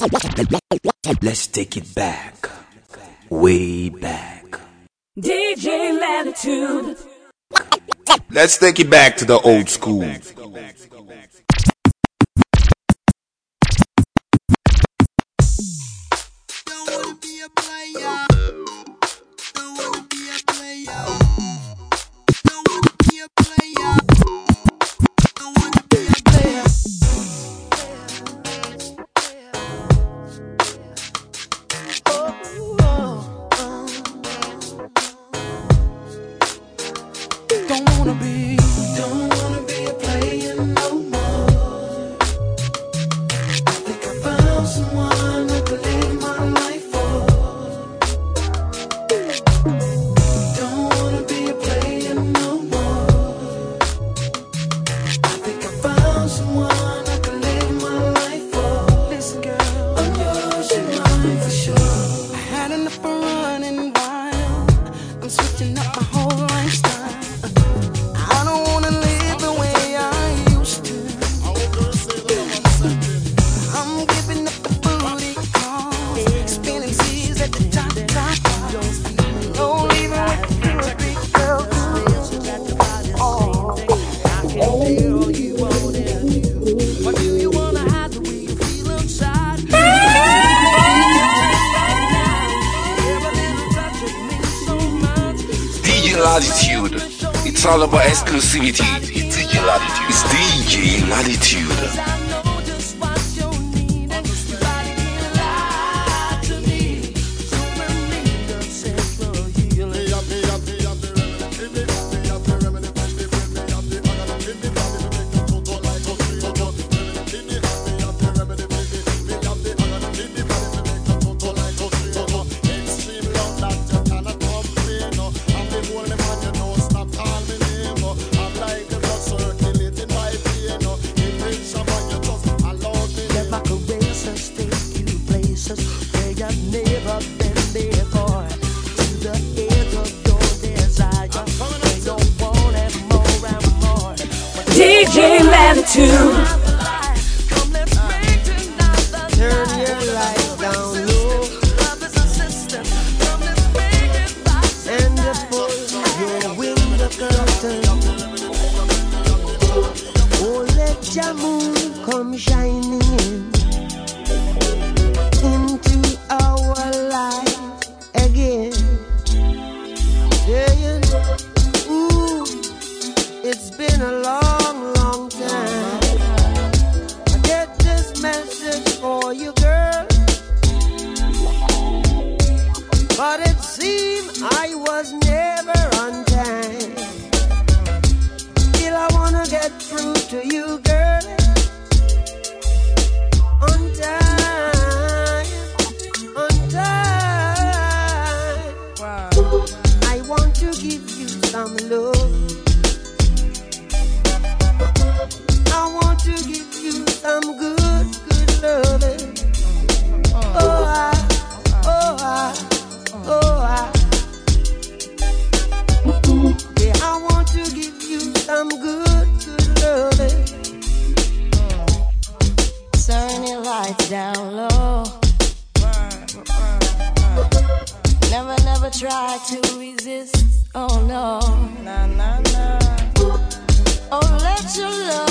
Let's take it back, way back. DJ Latitude. Let's take it back to the old school. Don't be a player. cbt try to resist. Oh no. Nah, nah, nah. Oh, let your love.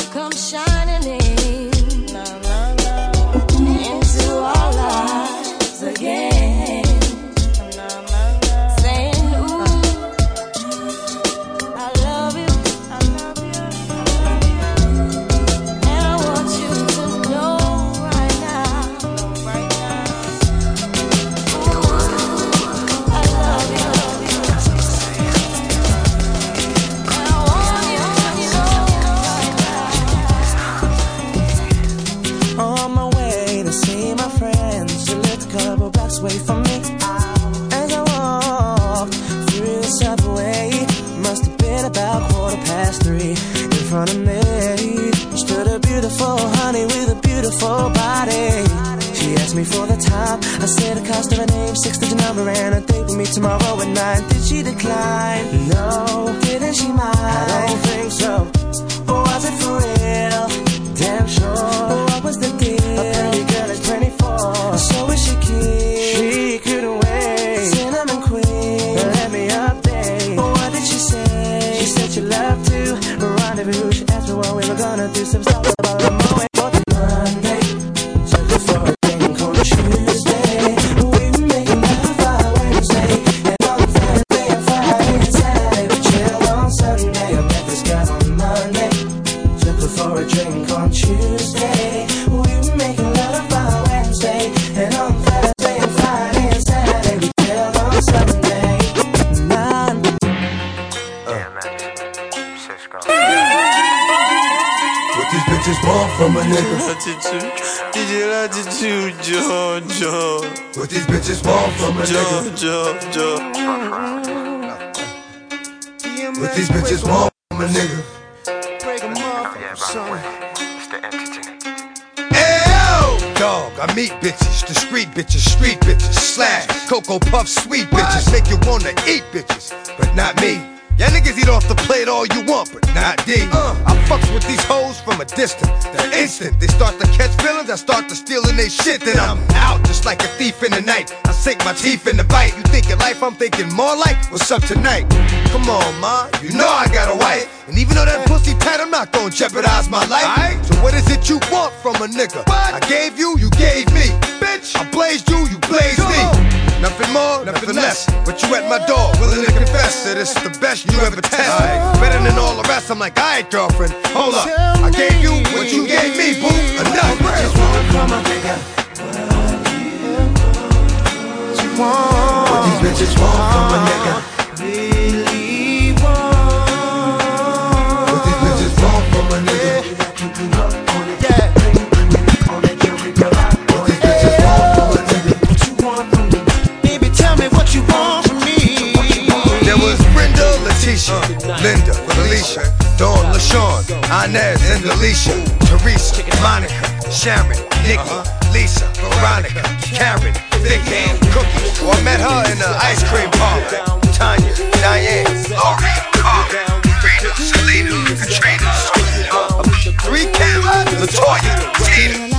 beautiful body. She asked me for the time. I said a cost of a name, six digit number, and a date with me tomorrow at nine. Did she decline? No. Didn't she mind? I don't think so. Or was it for real? Damn sure. What was the deal? A pretty girl is 24. So is she cute? She couldn't wait. Cinnamon queen. Let me update. But what did she say? She said she loved to rendezvous. She asked me what we were gonna do. Some stuff. Joe, nigga. Joe, Joe. What these bitches want from a nigga. Break 'em off, son. Ew! Dog, I meet bitches, the street bitches, street bitches, slash, Cocoa Puff, sweet bitches, make you wanna eat bitches, but not me. Y'all niggas eat off the plate all you want, but not D. Uh, I fucks with these from a distance. The instant they start to catch feelings, I start to stealing they shit. Then I'm out just like a thief in the night. I sink my teeth in the bite. You thinking life, I'm thinking more like what's up tonight. Come on, ma, you know I got a wife. And even though that pussy tight, I'm not gonna jeopardize my life. So what is it you want from a nigga? What? I gave you, you gave me. Bitch, I blazed you, you blazed me. Nothing more, nothing less. But you at my door, willing to confess that it's the best you ever test. Better than all the rest. I'm like, alright, girlfriend, hold up. I gave you what you gave me, boo. Enough. What these bitches want from a nigga? Really Letitia, Linda, Felicia, Dawn, LaShawn, Inez, and Alicia, Teresa, Monica, Sharon, Nikki, uh-huh. Lisa, Veronica, Karen, Vicky, Cookie. Well, I met her in the ice cream parlor. Tanya, Diane, Lori, Carla, Rita, Selena, Katrina, Three Kim, Latoya, Tina.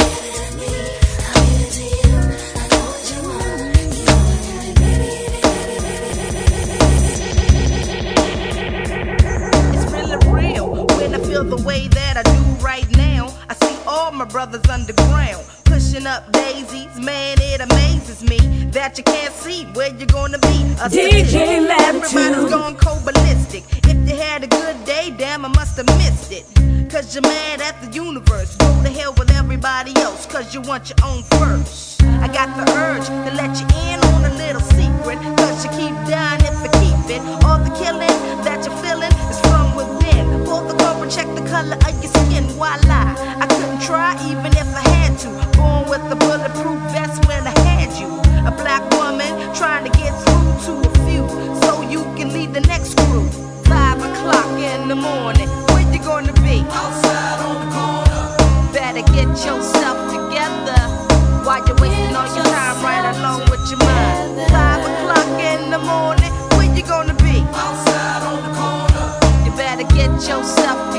Feel the way that I do right now. I see all my brothers underground pushing up daisies. Man, it amazes me that you can't see where you're gonna be. A DJ. Latitude. Everybody's gone cold ballistic. If they had a good day, damn, I must have missed it. Cause you're mad at the universe. Go to hell with everybody else, cause you want your own first. I got the urge to let you in on a little secret. Cause you keep dying if you keep it. All the killing that you're feeling is from within. Pull the cover, check the color of your skin. Lie? I couldn't try even if I had to. Born with a bulletproof vest when I had you. A black woman trying to get through to a few. So you can lead the next crew. Five o'clock in the morning. Where you gonna be? Outside on the corner. Better get yourself together. While you're wasting all your time right get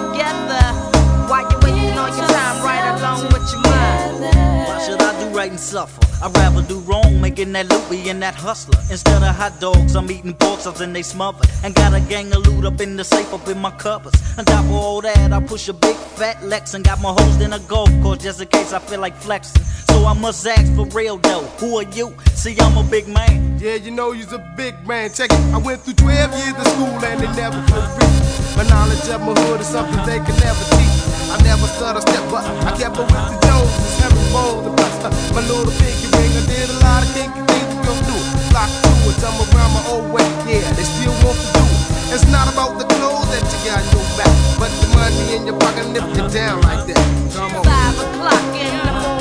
right and suffer? I'd rather do wrong, making that loot, being that hustler. Instead of hot dogs, I'm eating pork chops and they smother. And got a gang of loot up in the safe, up in my cupboards. On top of all that, I push a big fat Lex and got my hoes in a golf course just in case I feel like flexing. So I must ask for real though, who are you? See, I'm a big man. Yeah, you know you's a big man. Check it. I went through 12 years of school and they never could reach. My knowledge of my hood is something they can never teach. I never stutter step, but I kept up with the Joneses, herringbone, the buster. My little pinky ring, I did a lot of kinky things to go through. Flock to it, I'm around my old way. Yeah, they still want to do it. It's not about the clothes that you got in your back, but the money in your pocket lift you down like that. Come on. Five o'clock in the morning.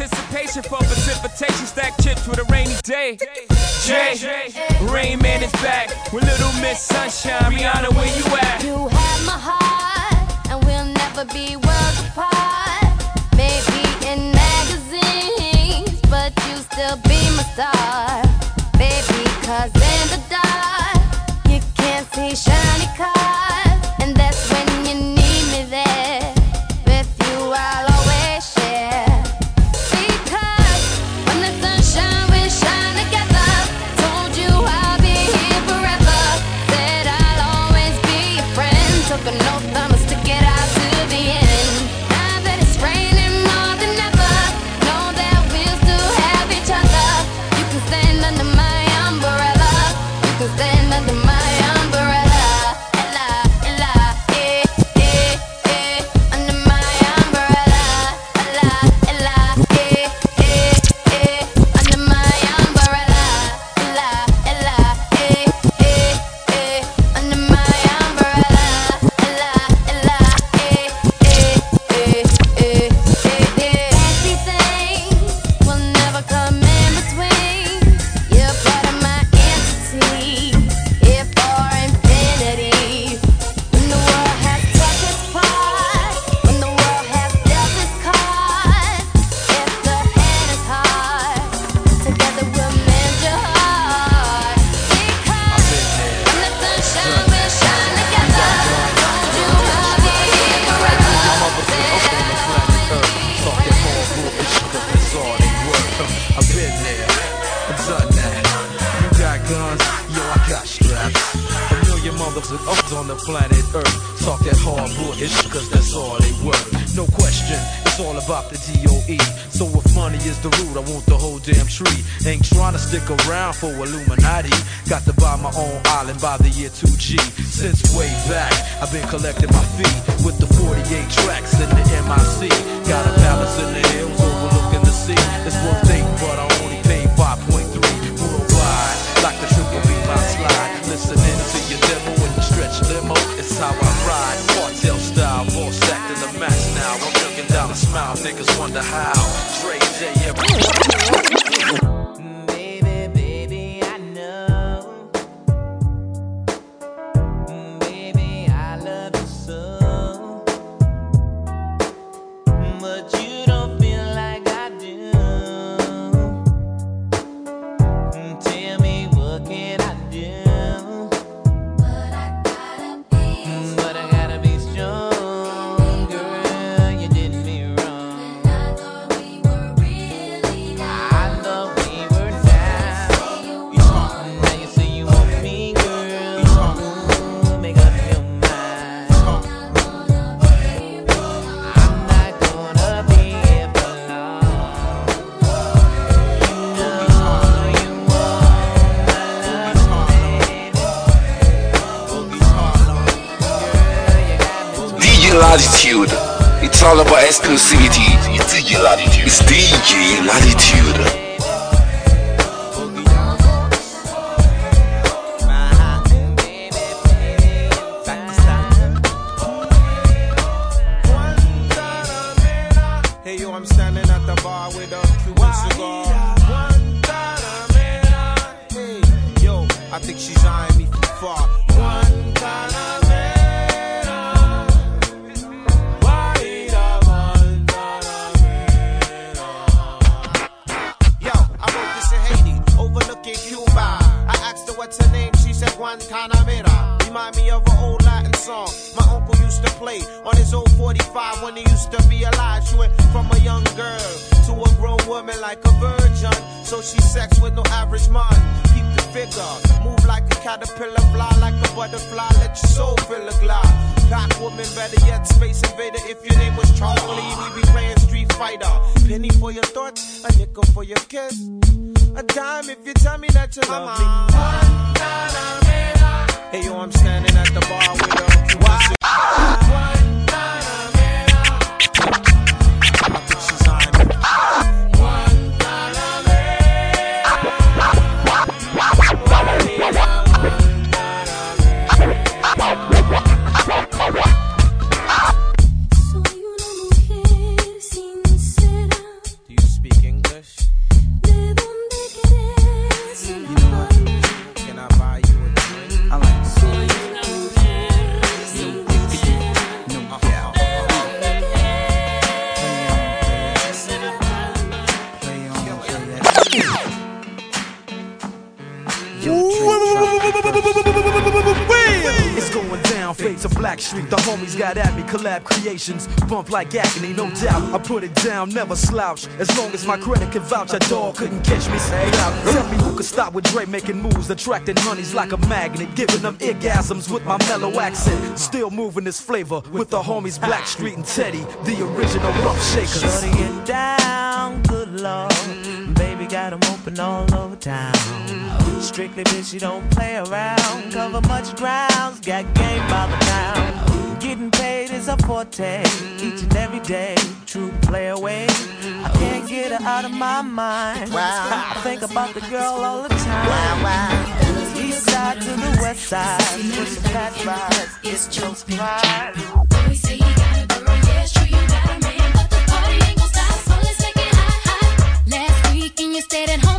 Anticipation for precipitation, stack chips with a rainy day. Jay, Rain Man is back with Little Miss Sunshine. Rihanna, where you at? You have my heart, and we'll never be worlds apart. Maybe in magazines, but you still be my star. Baby, cause in the dark, you can't see shiny cars. Like a virgin. So she sex with no average man. Keep the figure, move like a caterpillar, fly like a butterfly, let your soul fill a glide. Black woman, better yet, space invader. If your name was Charlie, we be playing Street Fighter. Penny for your thoughts, a nickel for your kiss. A dime if you tell me that you love me. Hey yo, I'm standing at the bar with a collab creations, bump like agony, no doubt. I put it down, never slouch. As long as my credit can vouch, a dog couldn't catch me. Out. Uh, tell me who could stop with Dre making moves, attracting honeys like a magnet, giving them orgasms with my mellow accent. Still moving this flavor with the homies Blackstreet and Teddy, the original rough shakers. Shutting it down, good lord. Baby got 'em open all over town. Strictly bitch, you don't play around. Cover much grounds, got game by the pound. Getting paid is a forte, each and every day. True play away. I can't get her out of my mind. I think about the girl all the time. East side to the west side, pushing fat rides, it's no surprise. Last weekend you stayed at home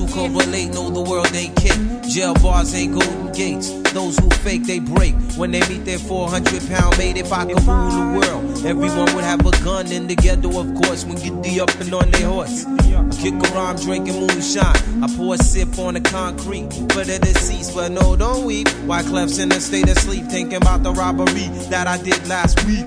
who correlate know the world ain't kick. Jail bars ain't golden gates. Those who fake, they break. When they meet their 400 pound mate, if I could rule the world, everyone would have a gun in the ghetto, of course, when get the up and on their horse. I kick around drinking moonshine. I pour a sip on the concrete for the deceased, but no, don't weep. Why Clef's in a state of sleep, thinking about the robbery that I did last week.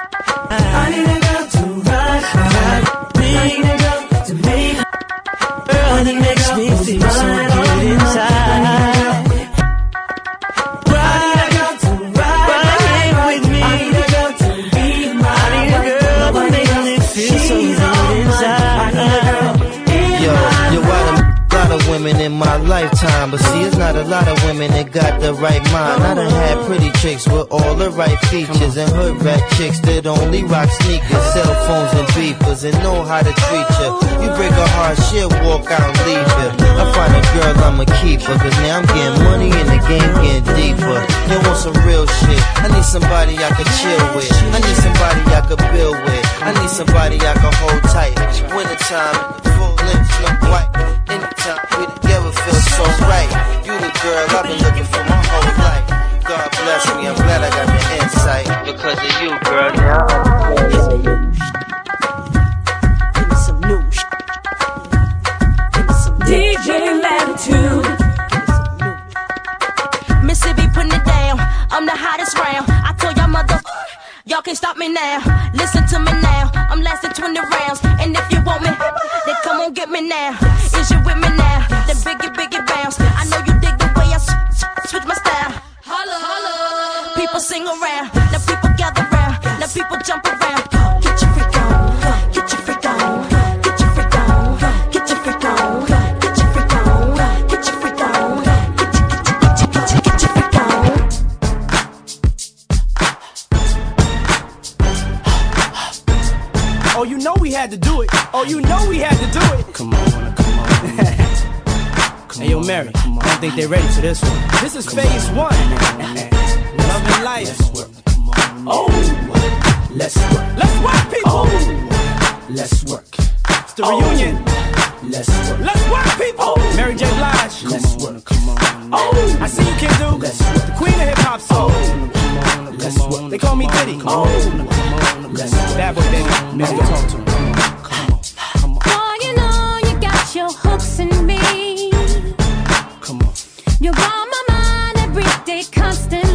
I need a girl to ride. I need a girl to make girl that makes me women in my lifetime, but see, it's not a lot of women that got the right mind. I done had pretty chicks with all the right features, and hood rat chicks that only rock sneakers, cell phones, and beepers, and know how to treat you. You break a heart, she'll walk out and leave you. I find a girl I'ma keep cause now I'm getting money and the game getting deeper. You want some real shit? I need somebody I could chill with. I need somebody I could build with. I need somebody I could hold tight. Wintertime, full lips, no white. Anytime we feels so right. You the girl I've been looking for my whole life. God bless me, I'm glad I got the insight. Because of you, girl, now y'all can't stop me now. Listen to me now. I'm lasting 20 rounds. And if you want me, then come on get me now. Is you with me now? Then biggie, biggie bounce. I know you dig the way I switch my style. Holla, holla. People sing around. Now people gather round. Now people jump around. Get your freak know we had to do it. Oh, you know we had to do it. Come on, come on. hey, yo, Mary, I don't think they're ready for this one. This is phase one. Love and life. Oh, let's work. Let's work, people. Oh, let's work. It's the reunion. Oh. Let's work. Let's work, people. Oh, Mary J. Blige. Let's work. Come on. Oh, I see you, can do. Let's work. The queen of hip hop soul. Let's work. They call me Diddy. Oh, let's work. Bad boy, baby. Let's go. Talk to him. Boy, you know you got your hooks in me. Come on. You're on my mind every day, constantly.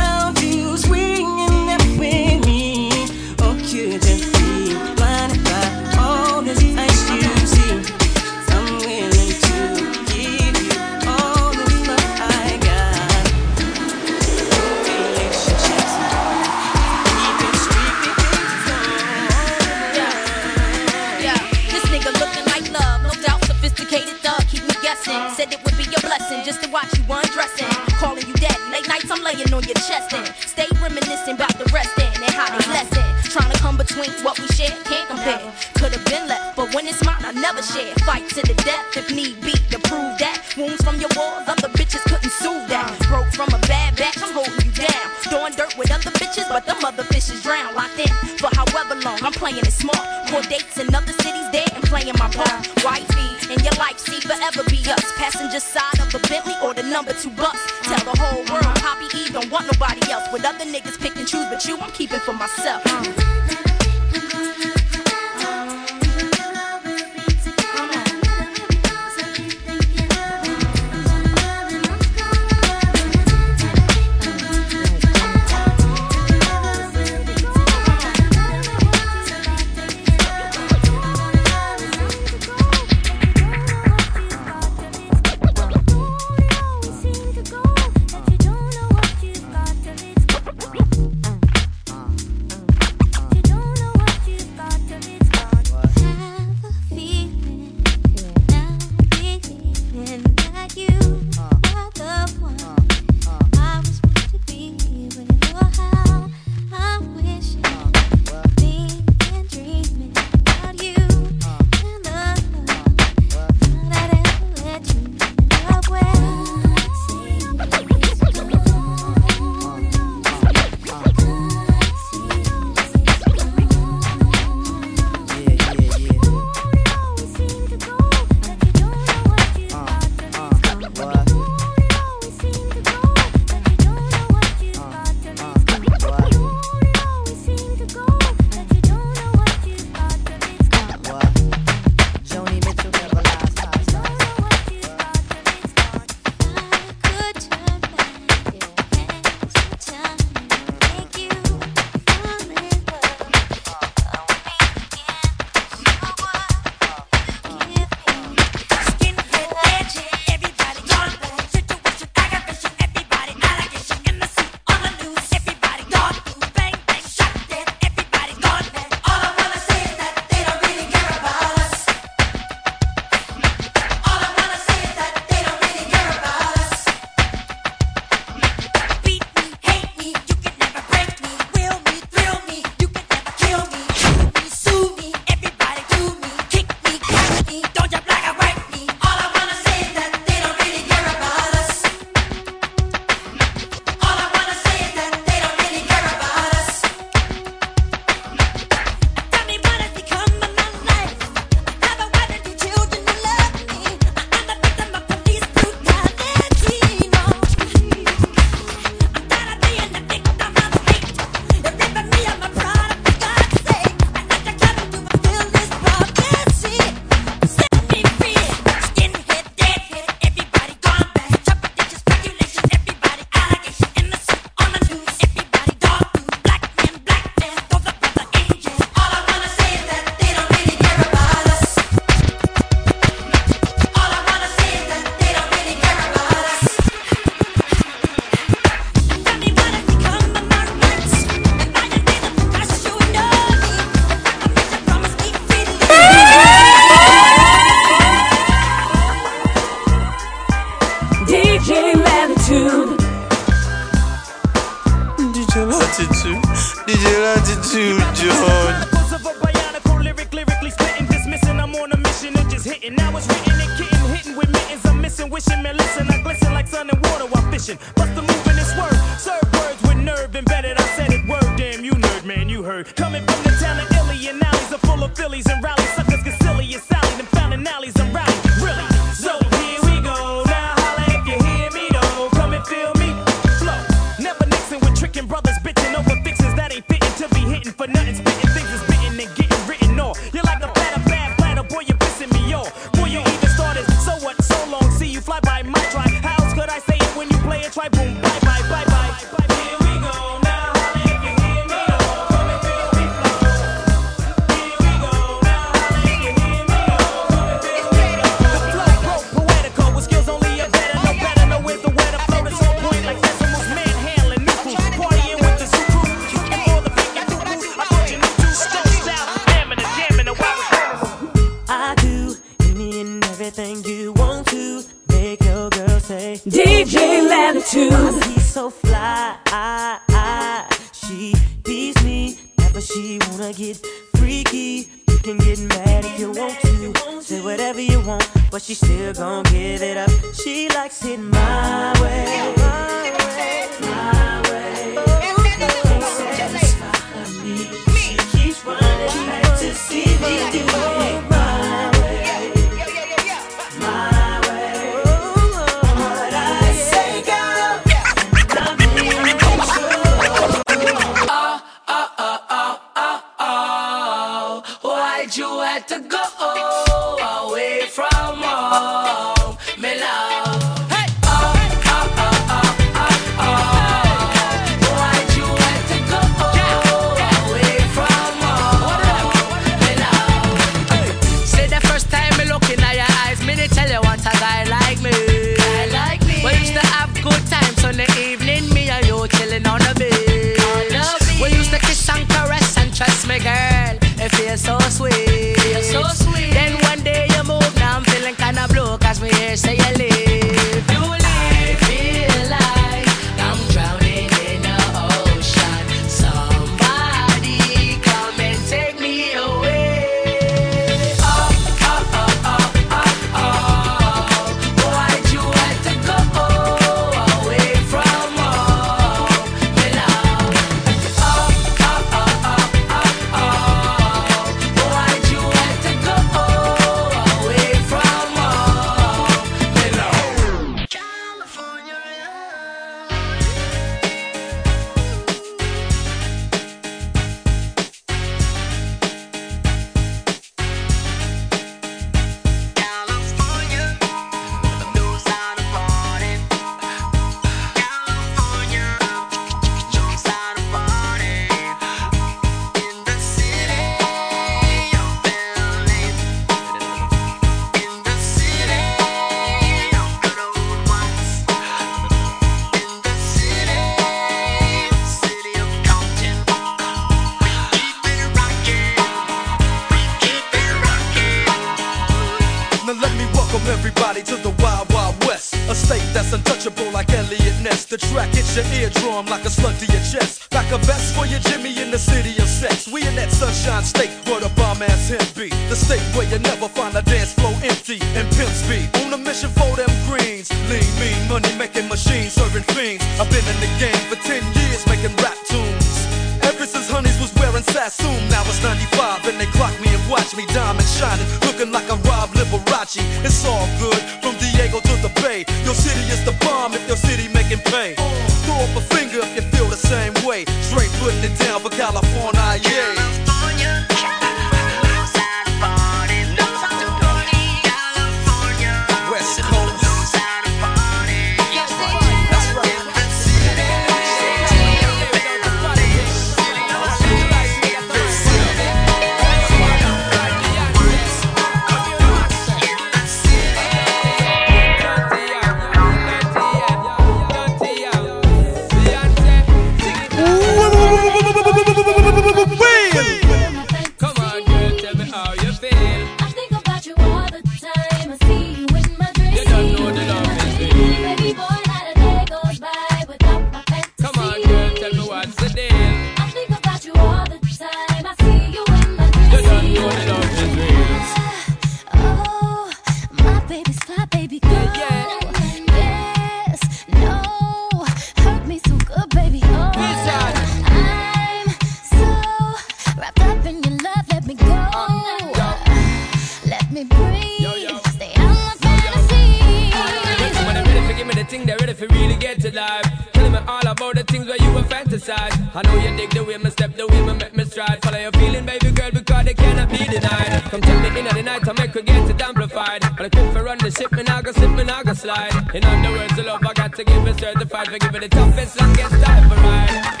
Crazy dive. Telling me all about the things where you were fantasize. I know you dig the way me step, the way me make me stride. Follow your feeling, baby girl, because they cannot be denied. Come tell me in the night, I make her get it amplified. But I quit for run the ship, me nah go slip, me nah go slide. In other words, the love I got to give it certified. For give it the toughest, longest time for ride.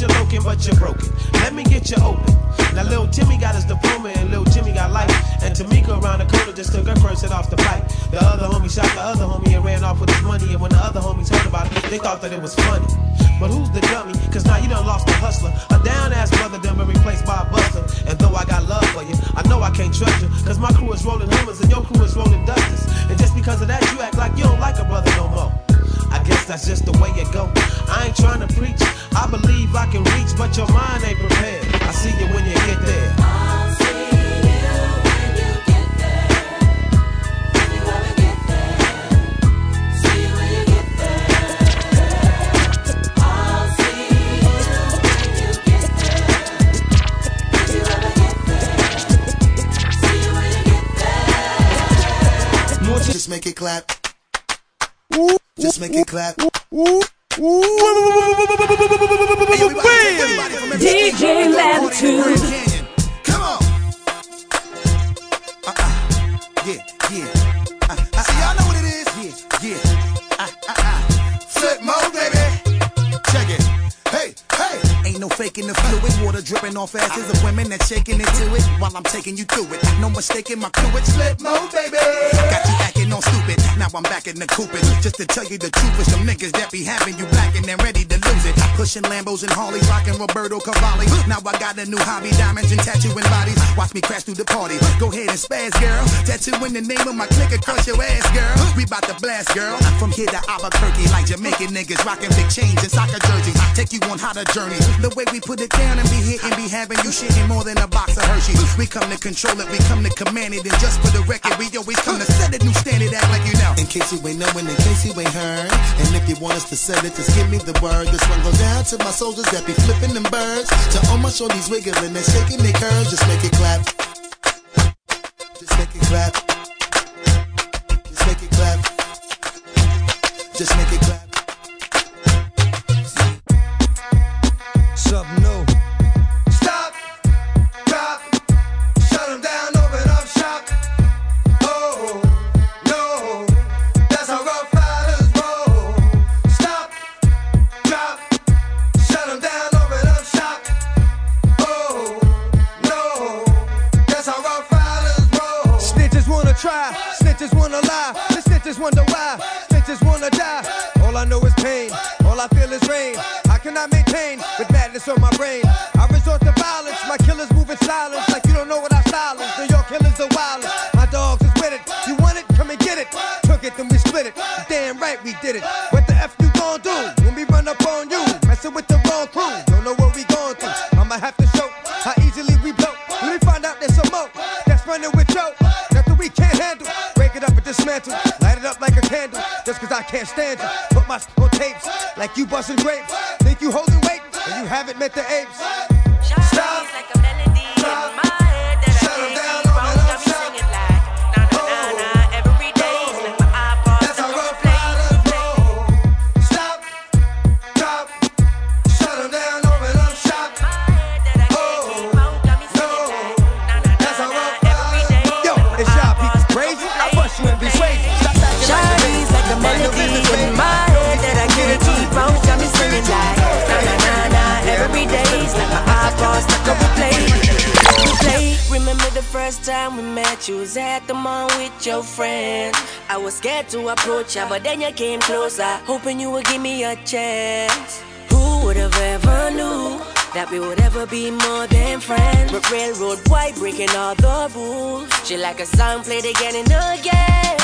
You're looking, but you're broken. Let me get you open. Now little Timmy got his diploma and little Jimmy got life, and Tamika around the corner just took her hit off the fight. The other homie shot the other homie and ran off with his money, and when the other homies heard about it, they thought that it was funny. But who's the dummy? Cause now you done lost a hustler. A down ass brother done been replaced by a buster. And though I got love for you, I know I can't trust you. Cause my crew is rolling Hummers and your crew is rolling Dusters. And just because of that, you act like you don't like a brother no more. I guess that's just the way it go. I ain't trying to preach. I believe I can reach, but your mind ain't prepared. I see you when you get there. Just make it clap. Just make it clap. DJ Latitude. Dripping off asses of women that's shaking into it while I'm taking you through it. No mistaking my crew, it's Flipmode, baby. Got you acting all stupid, now I'm back in the coopin'. Just to tell you the truth, it's some niggas that be having you blacking and ready to lose it. Pushing Lambos and Harleys, rocking Roberto Cavalli. Now I got a new hobby, diamonds and tattooing bodies. Watch me crash through the party. Go ahead and spaz, girl. Tattoo in the name of my clique across your ass, girl. We bout to blast, girl. From here to Albuquerque, like Jamaican niggas rocking big chains and soccer jerseys. Take you on hotter journeys. The way we put it down and be hitting, be having you shitting more than a box of Hershey. We come to control it, we come to command it, and just for the record, we always come to set a new standard. Act like you know. In case you ain't knowing, in case you ain't heard. And if you want us to sell it, just give me the word. This one goes down to my soldiers that be flipping them birds. To all my shorties wiggling and shaking their curves. Just make it clap. Just make it clap. Just make it clap. Just make it Killers are violent, my dogs is with it. You want it? Come and get it. Took it, then we split it. Damn right we did it. What the F you gon' do when we run up on you? Messing with the wrong crew, don't know what we going through. I'ma have to show how easily we blow. Let me find out there's some more that's running with Joe. Nothing we can't handle. Break it up and dismantle. Light it up like a candle. Just cause I can't stand you. Put my on tapes like you busting grapes. Think you holding weight and you haven't met the apes. You was at the mall with your friend. I was scared to approach ya, but then you came closer, hoping you would give me a chance. Who would have ever knew? That we would ever be more than friends. But railroad white breaking all the rules. She like a song played again and again.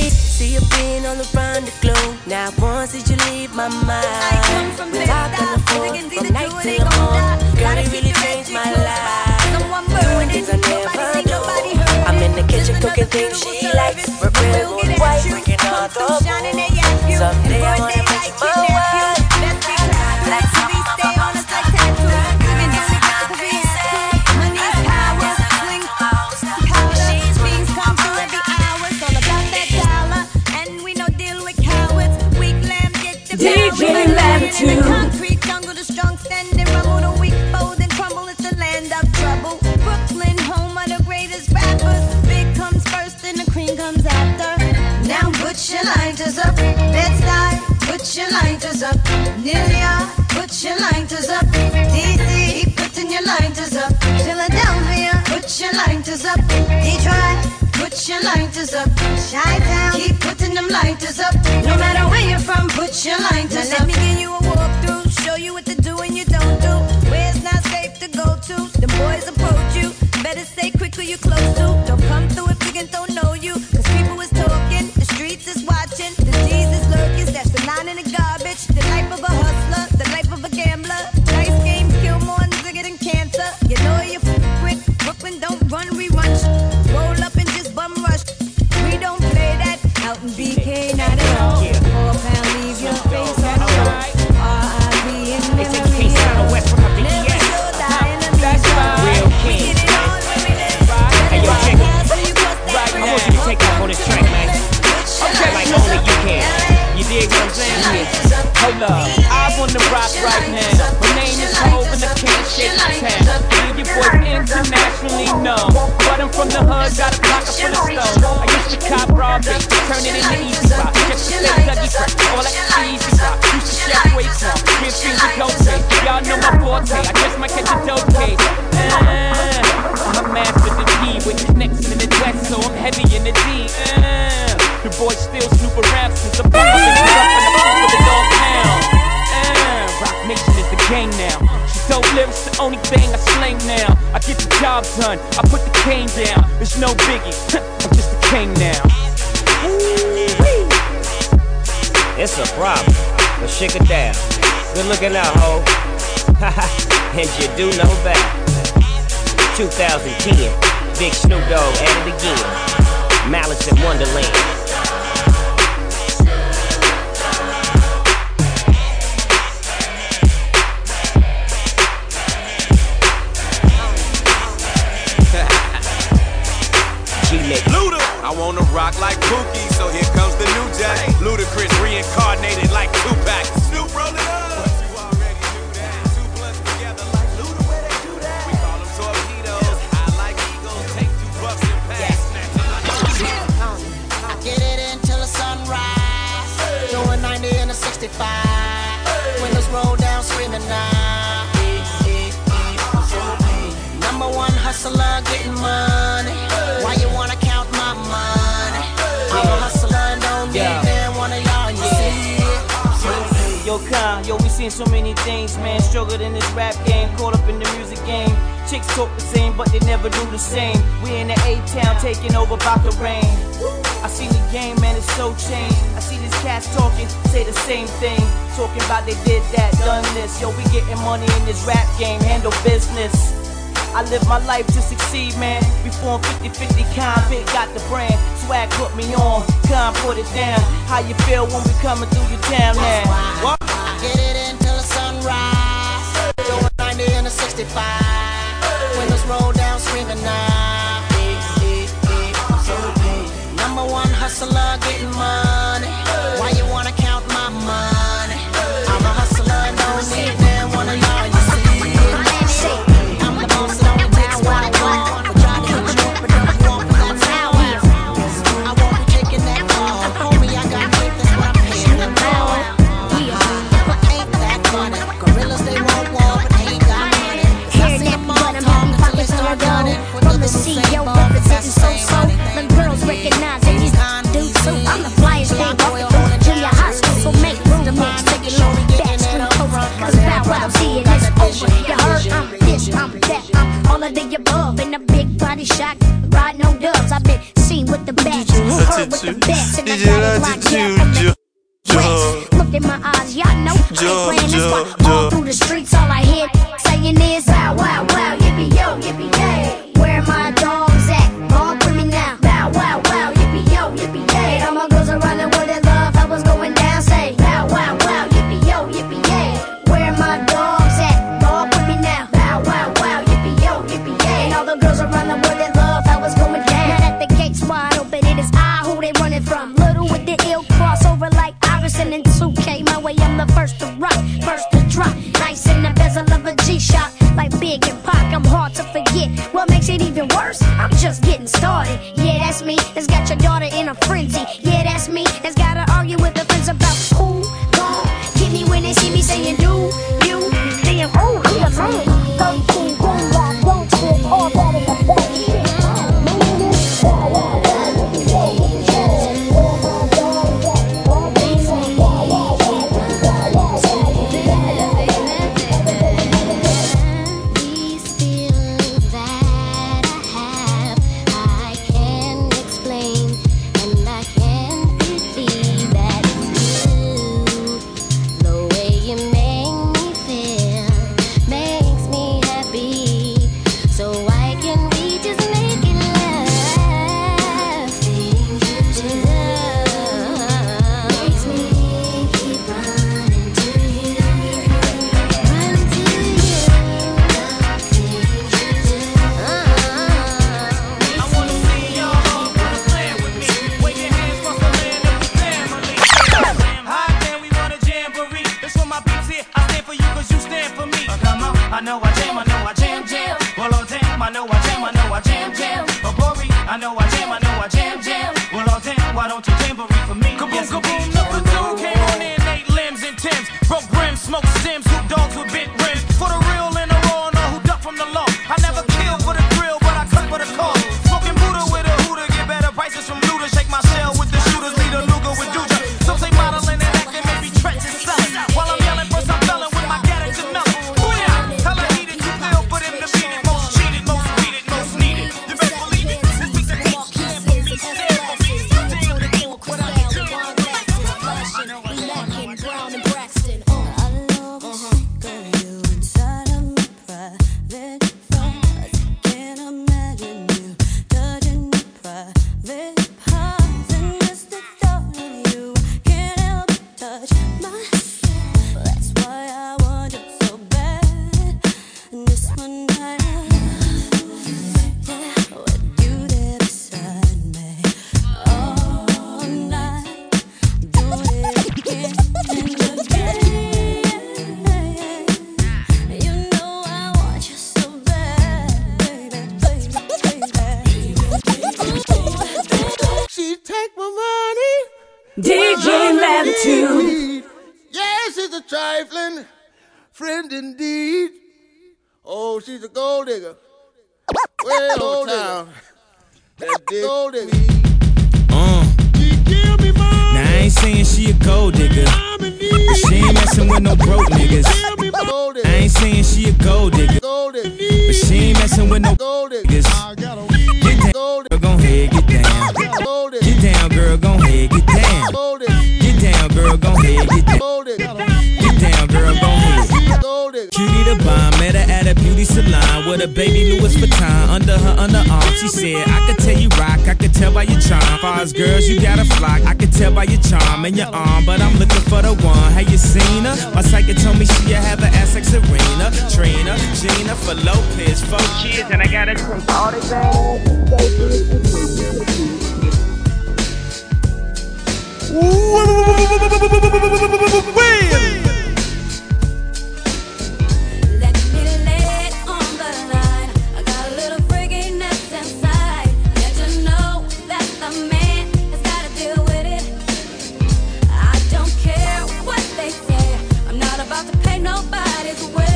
See you being all around the globe. Now once did you leave my mind? We talk on the phone from night till the morning. Girl, it really changed my life. Doing things I never do. I'm in the kitchen cooking things she likes. We're real white, drinking all the booze. Someday I wanna make you lighters up. New put your lighters up. DC, keep putting your lighters up. Philadelphia, put your lighters up. Detroit, put your lighters up. Chi-Town, keep putting them lighters up. No matter where you're from, put your lighters Now up. let me give you a walkthrough, show you what to do and you don't do. Where it's not safe to go to, the boys approach you. Better stay quick who you close to. Don't come through if you don't know Up, I wanna rock right now. My name is Hov and I can't shake the town. Feel your boy internationally known. But I'm from the hood, got a pocket full of stones. I used to cop raw bait, turn it into easy rock. Just to say Dougie fresh, all that cheesy rock. Used to chef way from, give things with Dolce. Y'all know my forte, I just might catch a dope case. Job done, I put the cane down. It's no biggie, I'm just a king now. It's a problem, but shake it down. Good looking out, ho. and you do know that. 2010, Big Snoop Dogg at it again. Malice in Wonderland. Like Pookie, so here comes the new jack. Seen so many things, man. Struggled in this rap game, caught up in the music game. Chicks talk the same, but they never do the same. We in the A-town, taking over about the rain. I seen the game, man, it's so changed. I see these cats talking, say the same thing. Talking about they did that, done this. Yo, we getting money in this rap game, handle business. I live my life to succeed, man. We form 50-50 convict, got the brand. Swag put me on, con put it down. How you feel when we coming through your town now? What? Sunrise. Doing 90 in a 65. Windows roll down, screaming now. Number one hustler, getting money. Why you wanna attitude. It's your attitude, Joe. Look in my eyes, y'all know I ain't playing this one. All through the streets, all I hear saying is, wow, wow, in a frenzy. Yeah, that's me. That's nobody's worth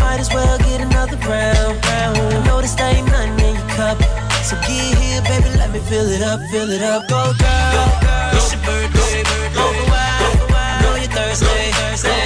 might as well get another round. ain't nothing in your cup. So get here, baby, let me fill it up, fill it up. Go, girl. Go, girl. It's your birthday. Go, go, go, go, go, go,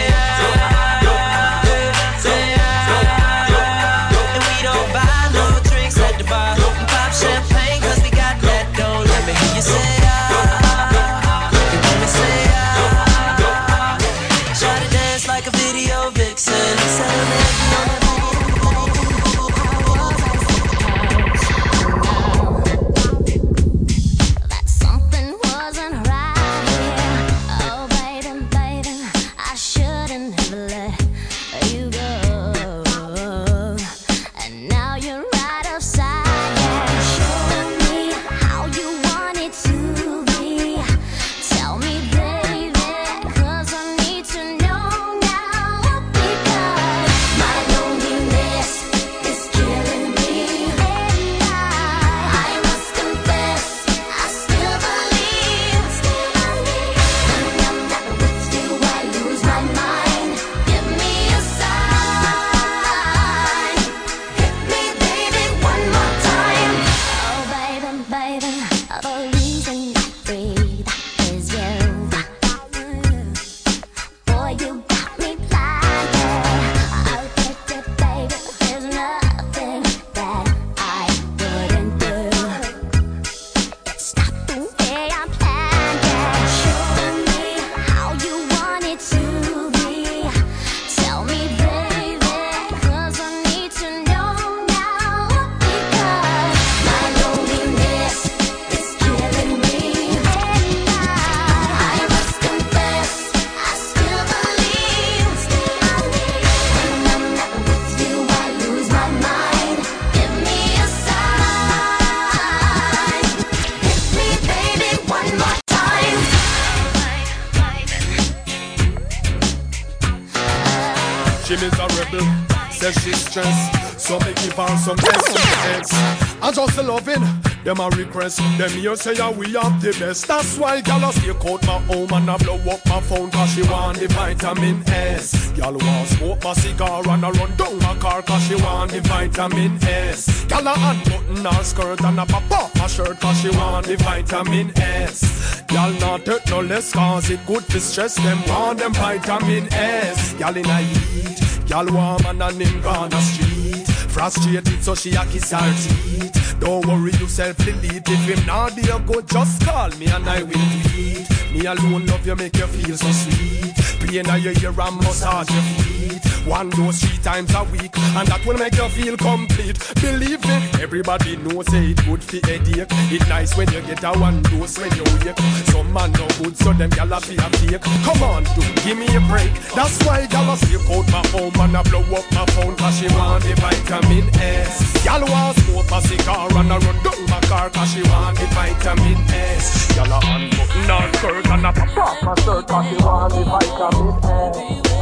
a request, them here say yeah, we have the best. That's why gal a stay out my home and a blow up my phone cause she want the vitamin S. Gal want smoke my cigar and a run down my car cause she want the vitamin S. Gal a unbutton her skirt and a pop off my shirt cause she want the vitamin S. Gal not take no less cause it good to stress them want them vitamin S. Gal in a heat, gal warm and a him gone a street. Frustrated so she a kiss her teeth. Don't worry yourself, delete if him not there good. Just call me and I will tweet. Me alone love you, make you feel so sweet. Pain in your ear and massage your feet. One dose three times a week, and that will make you feel complete. Believe me, everybody knows say it good for headache. It nice when you get a one dose when you wake. Some man no good, so them gyal a be a fake. Come on, dude, give me a break. That's why gyal a stay out my home and a blow up my phone 'cause she want the vitamin S. Gyal want smoke a cigar and a run down my car 'cause she want the vitamin S. Gyal a unbutton her skirt and a pop off my shirt 'cause she want the vitamin S.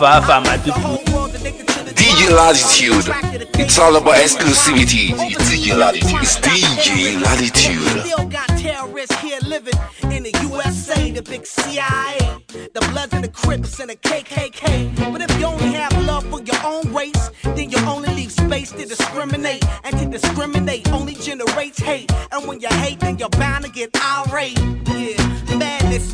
my people. DJ Latitude. It's all about exclusivity. It's DJ Latitude. It's DJ Latitude. Still got terrorists here living in the USA, the big CIA, the Bloods and the Crips and the KKK. But if you only have love for your own race, then you only leave space to discriminate. And to discriminate only generates hate. And when you hate, then you're bound to get irate. Yeah,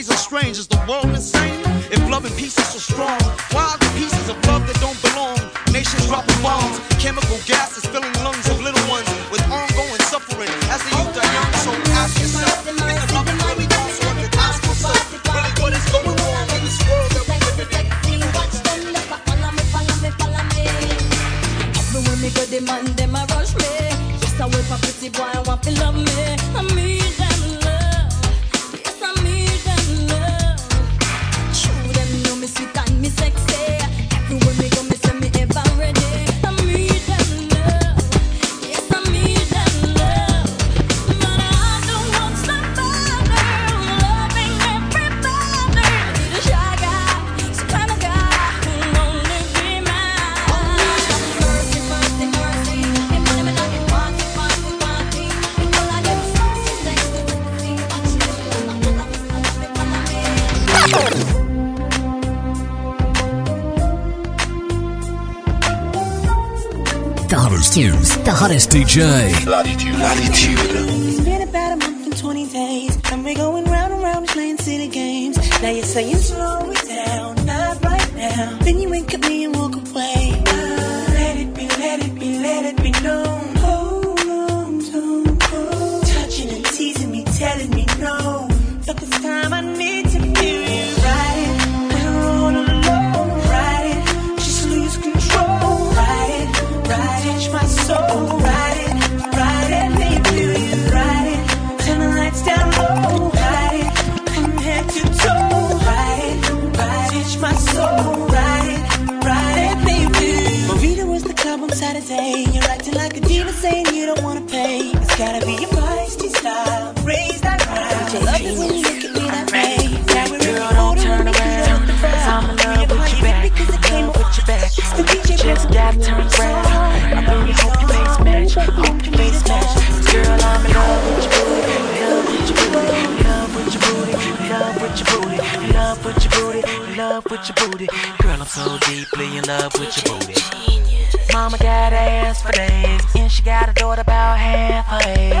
Days are strange. Is the world insane? If love and peace is so strong, why are the pieces of love that don't belong? Nations dropping bombs, chemical gases filling lungs of little ones with ongoing suffering. As the youth are young, so ask yourself, is the love and really gone? Ask yourself, really what is going wrong in this world that we live? Everywhere me go, the man them a rush me. Yes, I wait for pretty boy, I want to love me. I need tunes, the hottest DJ. Latitude. Latitude. It's been about a month and 20 days, and we're going round and round playing city games. Now you're saying slow it down, not right now. Then you wink at me and walk away. Love with your booty. Love with your booty. Love with your booty. Girl, I'm so deeply in love with your booty. Mama got ass for days, and she got a daughter about half her age.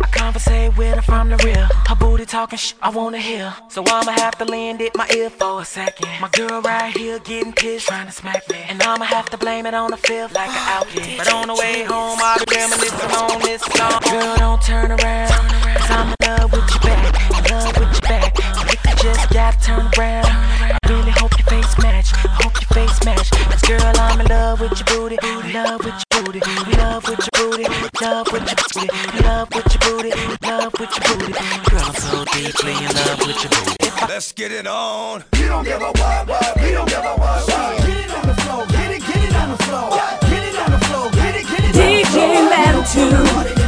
I conversate with her from the real. Her booty talking shit I wanna hear. So I'ma have to lend it my ear for a second. My girl right here getting pissed, trying to smack me. And I'ma have to blame it on the fifth like an outfit. But on the way home, I'll be reminiscing on this song. Girl, don't turn around. Cause I'm in love with your back. In love with your back. So if you just gotta turn around, I really hope your face match. I hope your face match. Cause girl, I'm in love with your booty. Love with your booty. Love with your booty. Love with your booty. Love with your booty. Love with your booty. Girl, I'm so deeply in love with your booty. Let's get it on. You don't give a what, what, we don't give a what, what. Get it on the floor, get it, get it on the floor. Get it on the floor, get it, get it DJ Latitude. Party, then your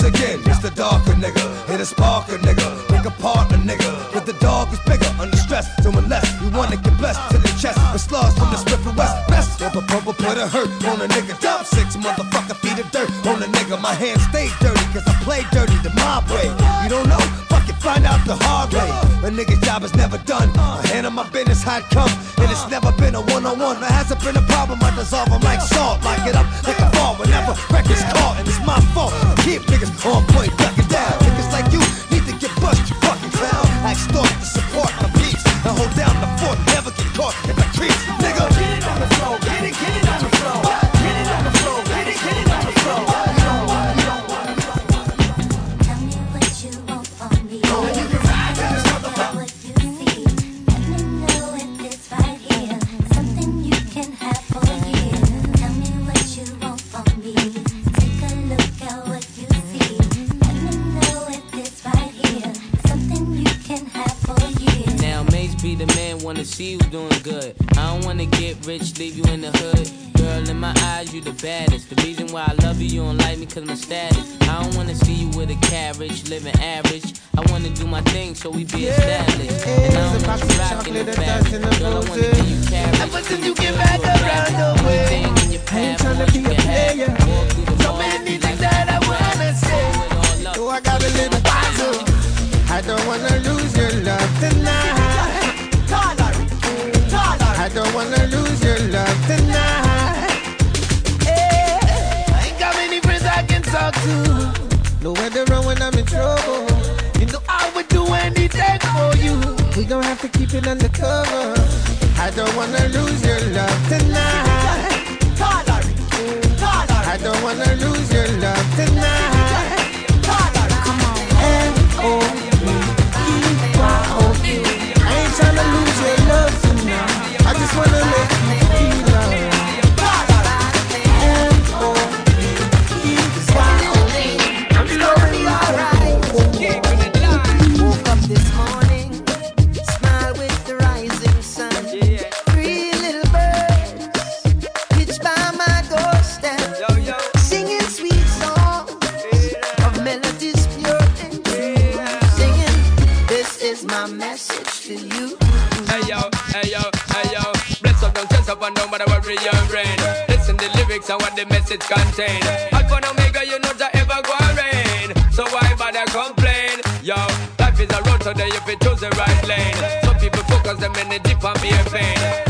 Once again, it's the darker nigga. Hit a sparker nigga. Pick a partner nigga. Cause the dog is bigger under stress. So unless you wanna get blessed to the chest, the slugs from the Smith and West. Best rubber purple put a hurt on a nigga. Dump six motherfucker feet of dirt on a nigga. My hands stay dirty cause I play dirty the mob way. You don't know? Fuck it, find out the hard way. A nigga's job is never done. I handle my business how it come. And it's never been a one on one. There hasn't been a problem. I dissolve them like salt. Lock it up like Keep niggas on point, don't like me status. I don't wanna see you with a carriage, living average. I wanna do my thing so we be established. And I don't want you rocking the fabric. It undercover. I don't wanna lose your love tonight. I don't wanna lose your love tonight. And what the message contain. Alpha and Omega, you know that ever go rain. So why bother complain? Yo, life is a road, so that if you choose the right lane. Some people focus them energy on mere pain.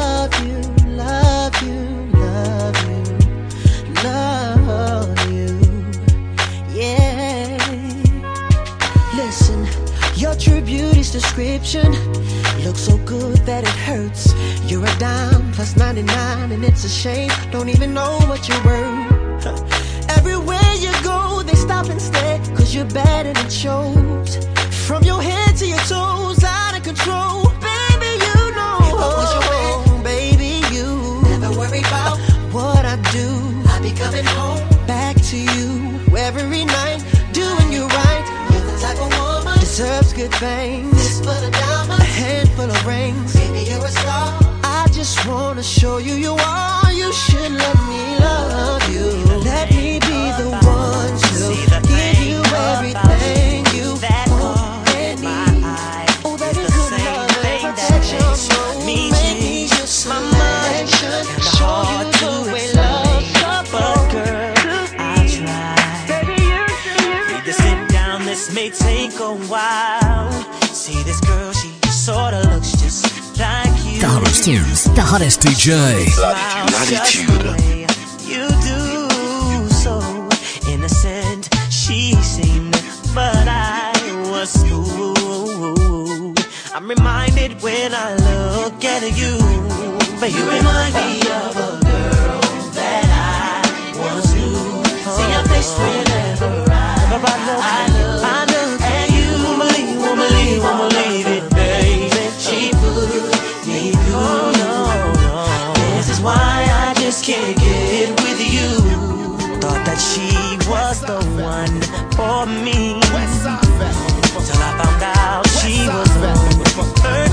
description looks so good that it hurts. You're a dime plus 99, and it's a shame. Don't even know what you're worth. Everywhere you go, they stop and stare, cause you're bad and it shows. From your head to your toes, out of control. Baby, you know. Was your man, oh, baby, you never worry about what I do. I'll be coming home back to you every night, doing you right. You're the type of woman deserves good things. For the diamonds, a handful of rings. Baby, you're a star. I just wanna show you you are. You should let me love you. Let me be the one to give you everything you want and need. Oh, that is good love and protection. So make me your selection. Show you the way love's supposed I try. Baby, you should. Need to sit down, this may take a while. Hottest tunes, the hottest DJ. Latitude. You do so innocent. She seemed, but I was fooled. I'm reminded when I look at you, but you remind me of a girl that I once knew. See your face she was the one for me. Till I found out she was the Mercury.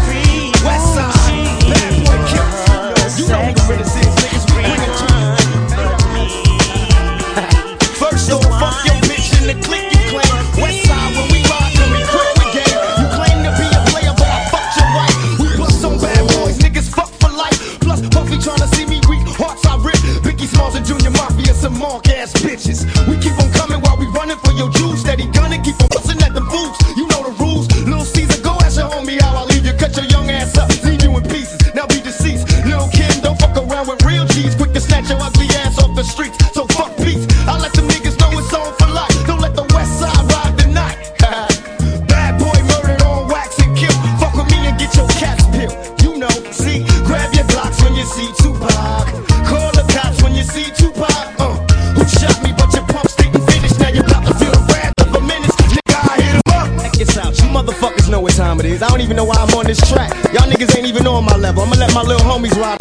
Steady gunning, keep on homies ride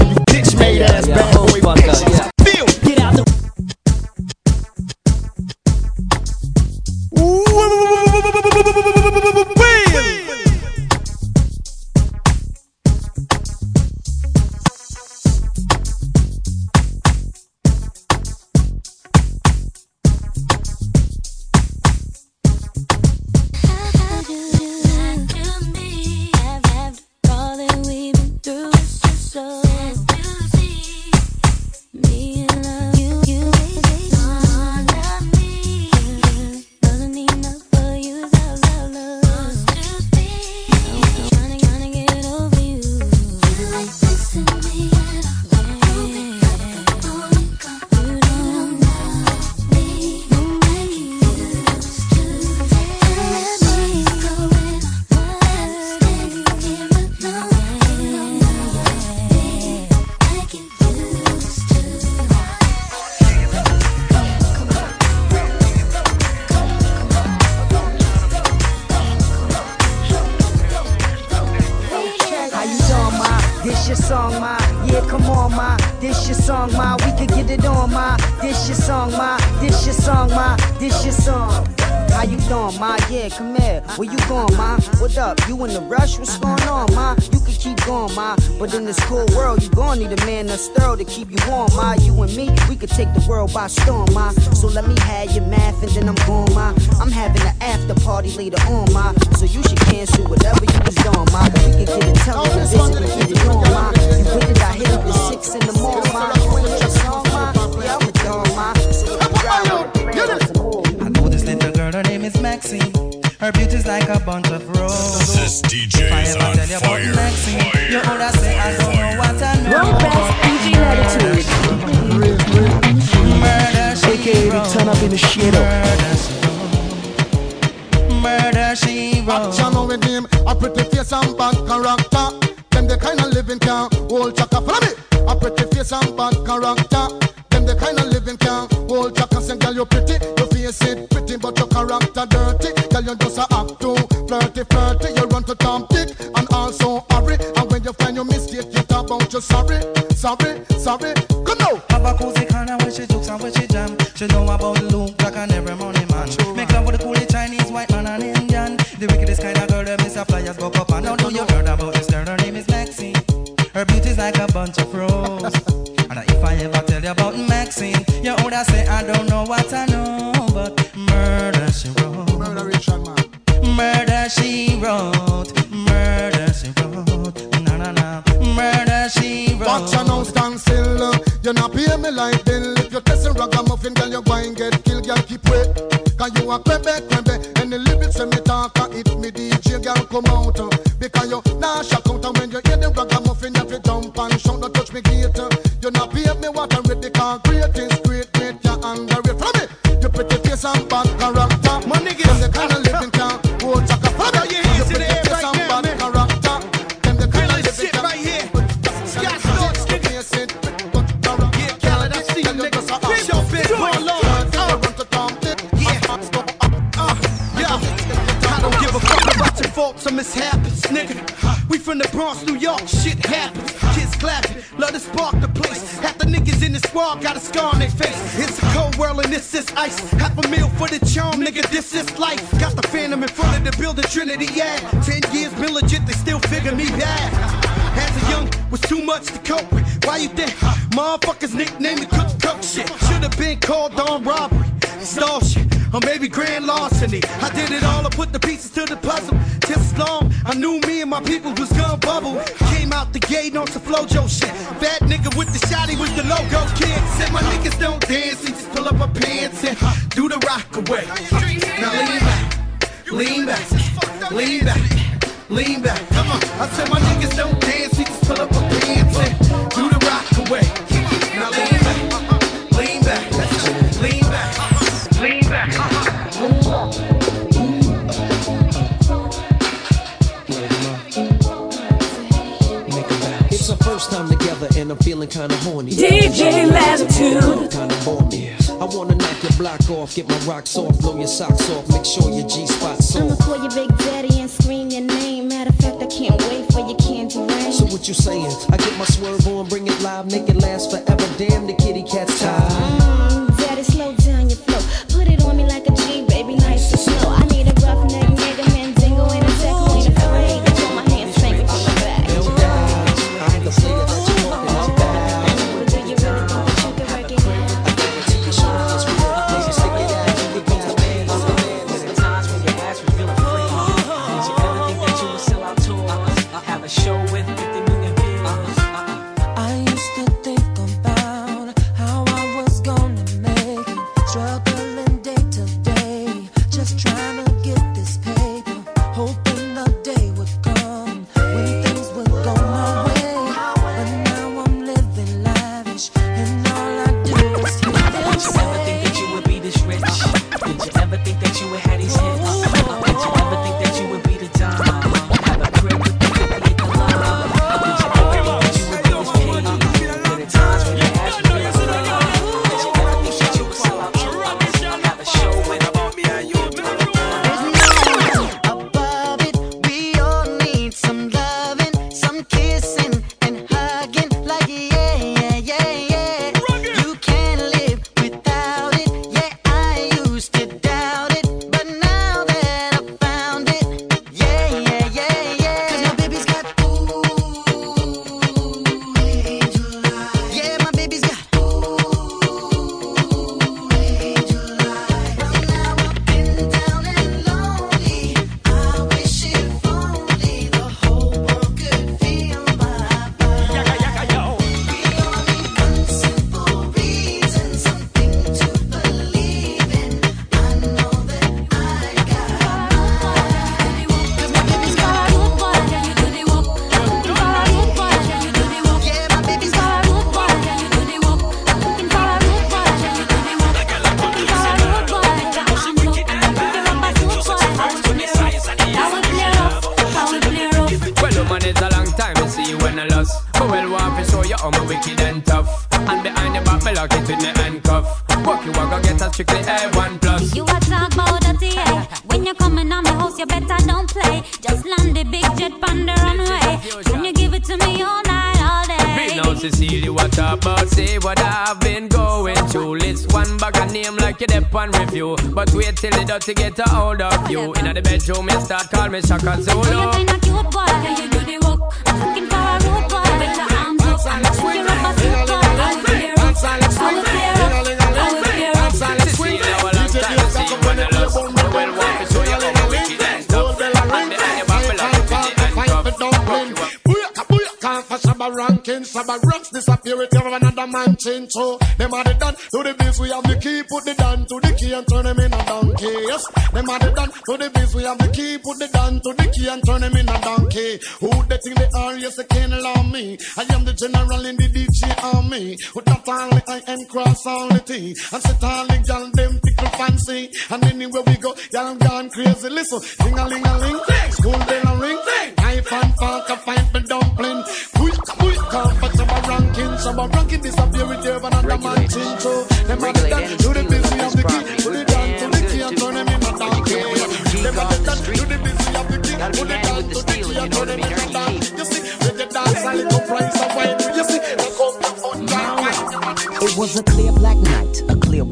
general in the DJ army. With that only I am cross all the T. And sit all the gal them tickle fancy. And anywhere we go, y'all gone crazy. Listen, ding a ling a ling,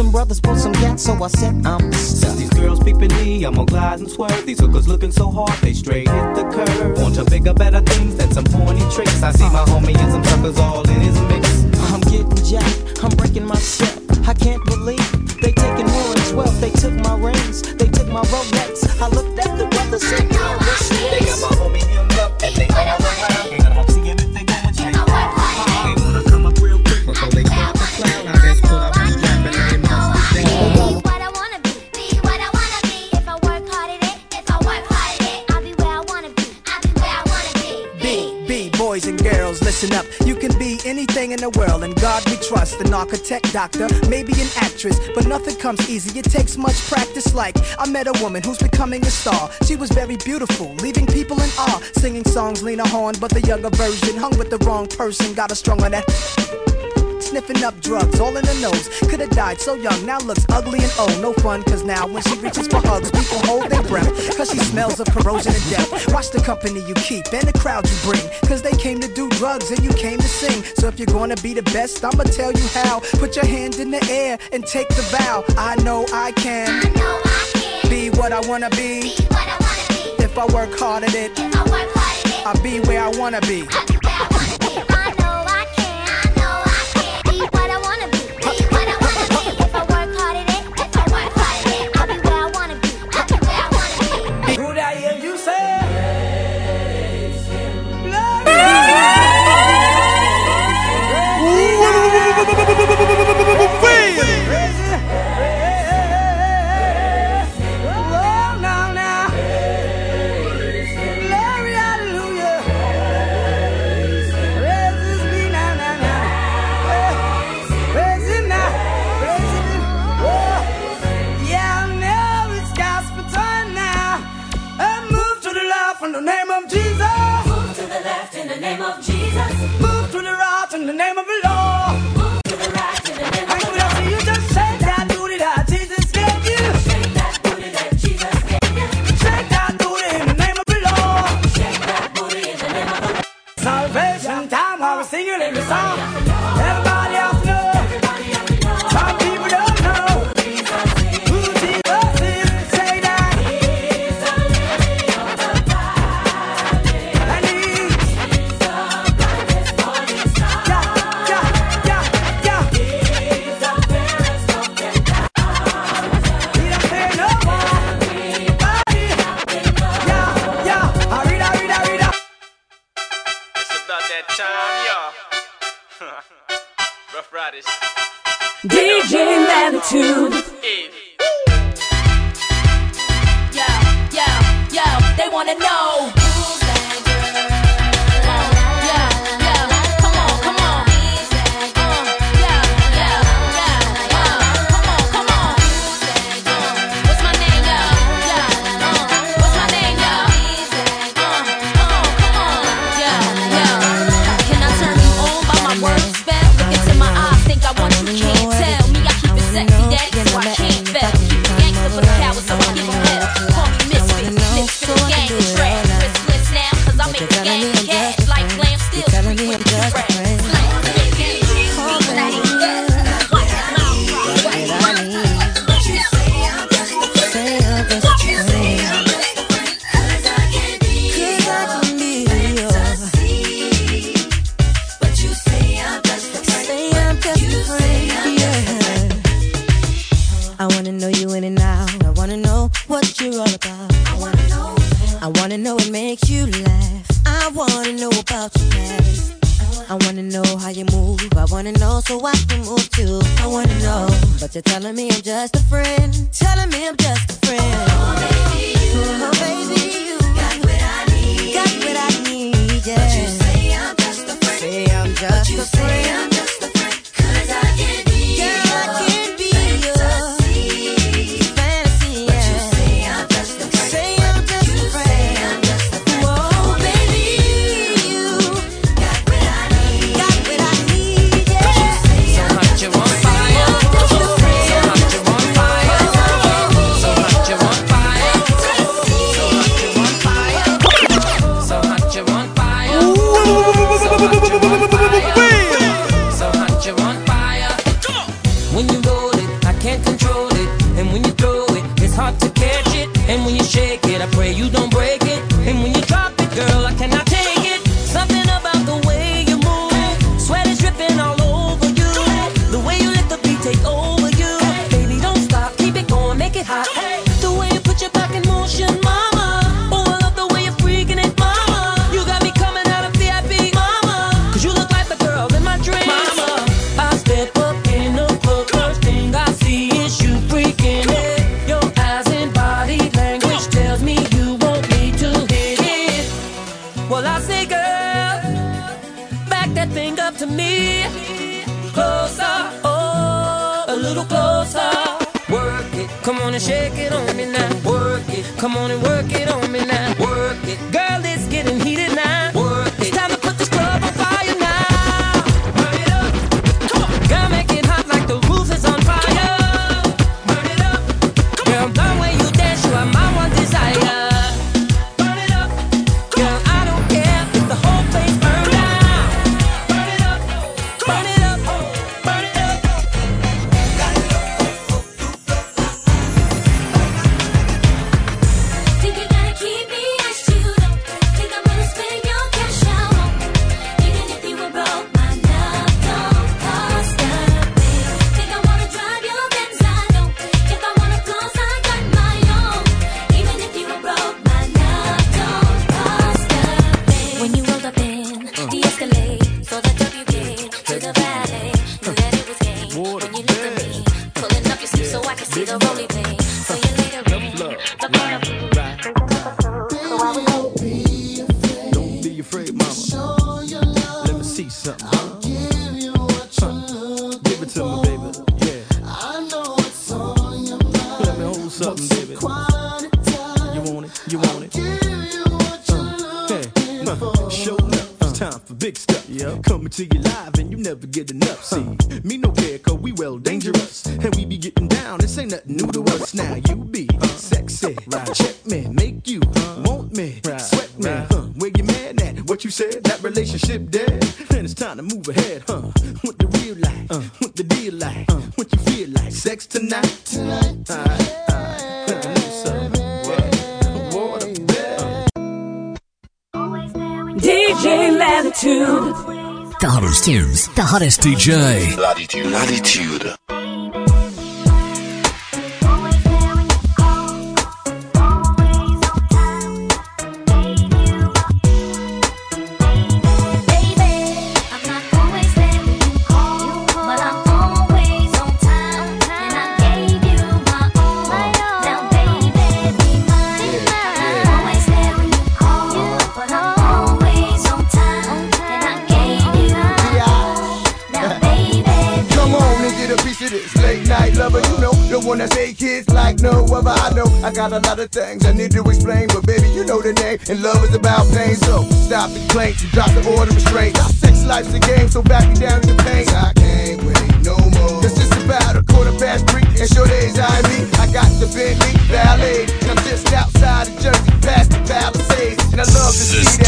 Some brothers pulled some gas, so I said, I'm stuck. These girls peeping me, I'm gonna glide and swerve. These hookers looking so hard, they straight hit the curve. Want to bigger, better things than some horny tricks. I see my homie and some suckers all in his mix. I'm getting jacked, I'm breaking myself. I can't believe they taking Warren's wealth. They took my rings, they took my Rolex. I looked at architect, doctor, maybe an actress, but nothing comes easy. It takes much practice. Like, I met a woman who's becoming a star. She was very beautiful, leaving people in awe. Singing songs, Lena Horne, but the younger version hung with the wrong person. Got a strong on that. Sniffing up drugs, all in her nose. Could have died so young, now looks ugly and old. No fun, cause now when she reaches for hugs, people hold their breath. Cause she smells of corrosion and death. Watch the company you keep and the crowd you bring. Cause they came to do drugs and you came to sing. So if you're gonna be the best, I'ma tell you how. Put your hand in the air and take the vow. I know I can. I know I can. Be what I wanna be. be, what I wanna be. If I work hard at it, I'll be where I wanna be. In the name of the Lord. Hottest DJ. Latitude. Latitude. life's a game, so back me down in the. I can't wait no more. It's just about a quarter past three, and sure days I. I got the Bentley Ballet, and I'm just outside of Jersey, past the Palisades, and I love this.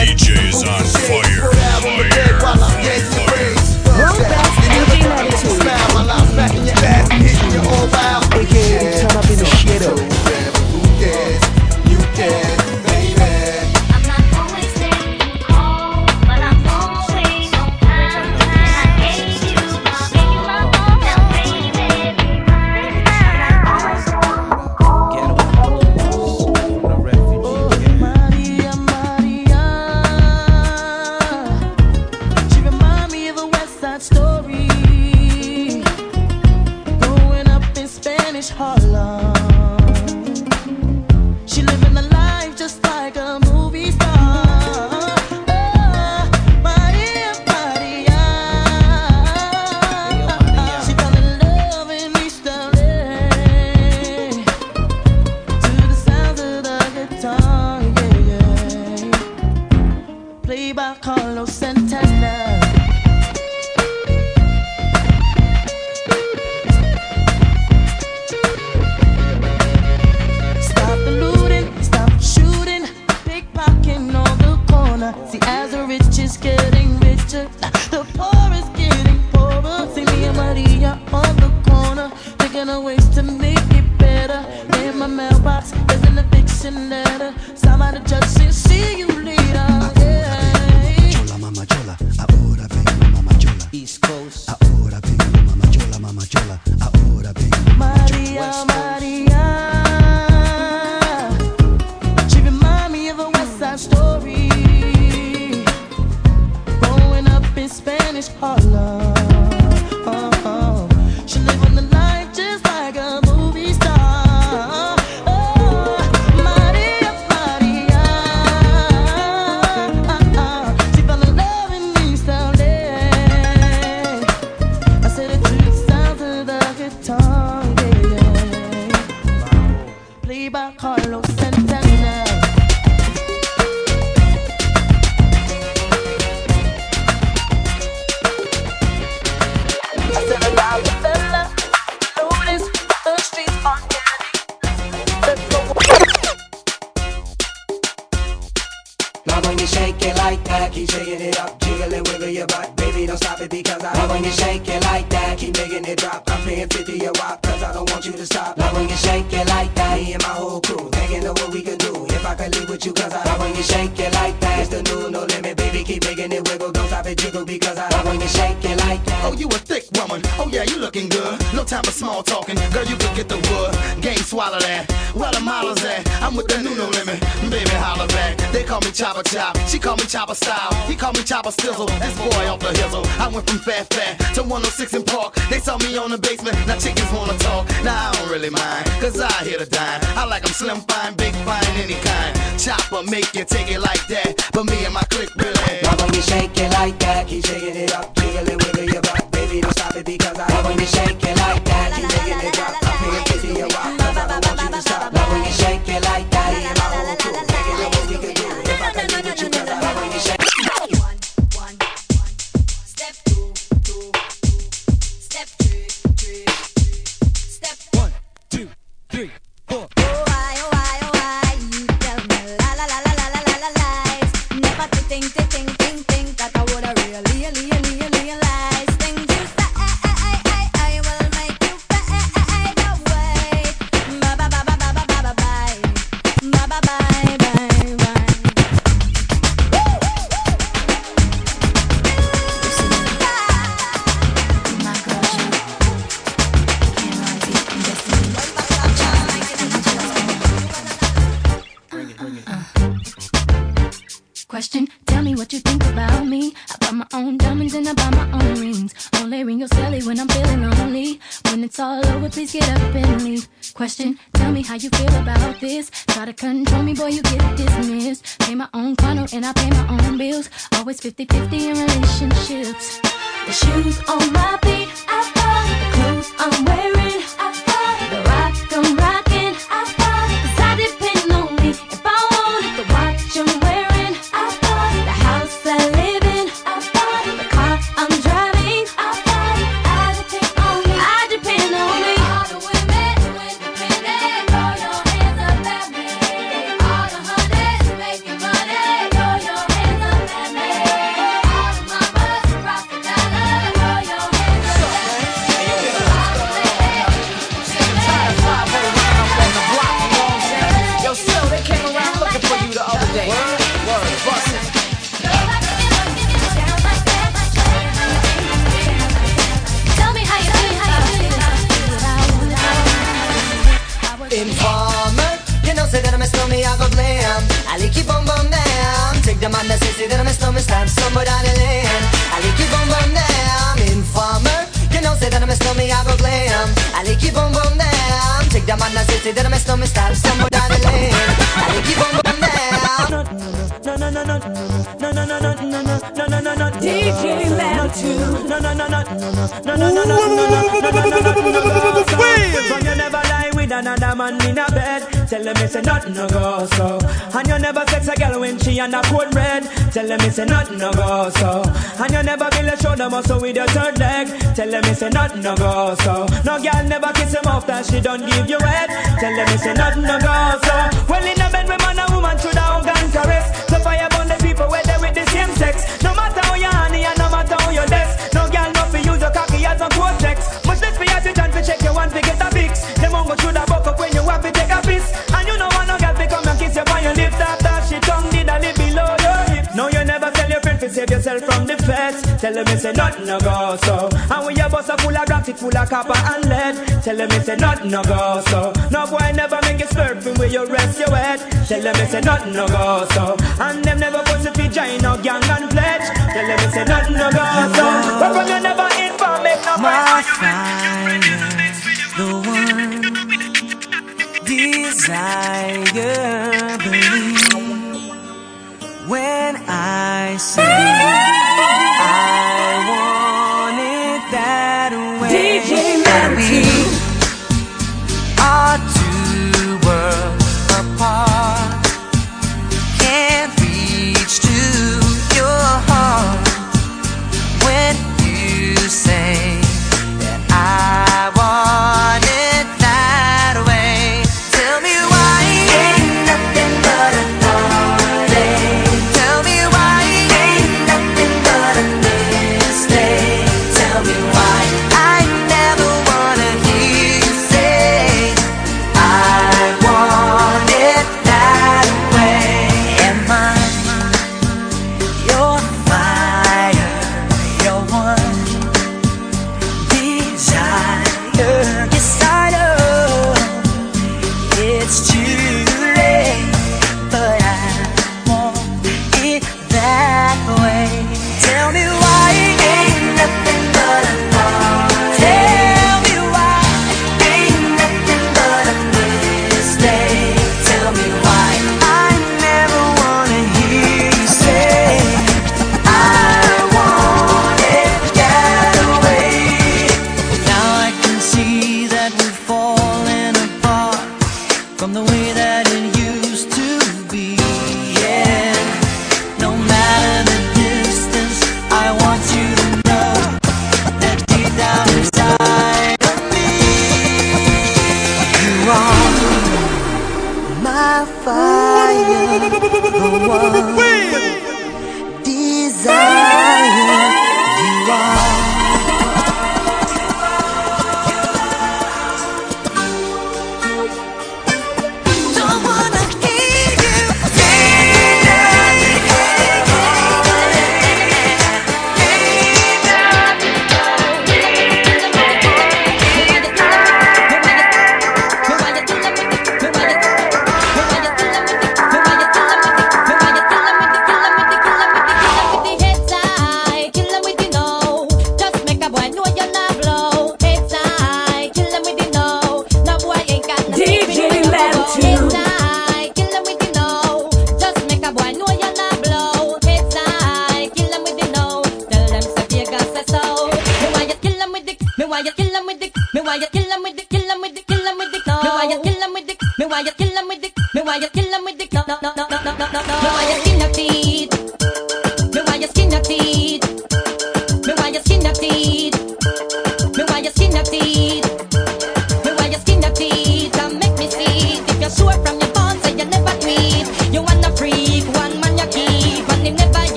left.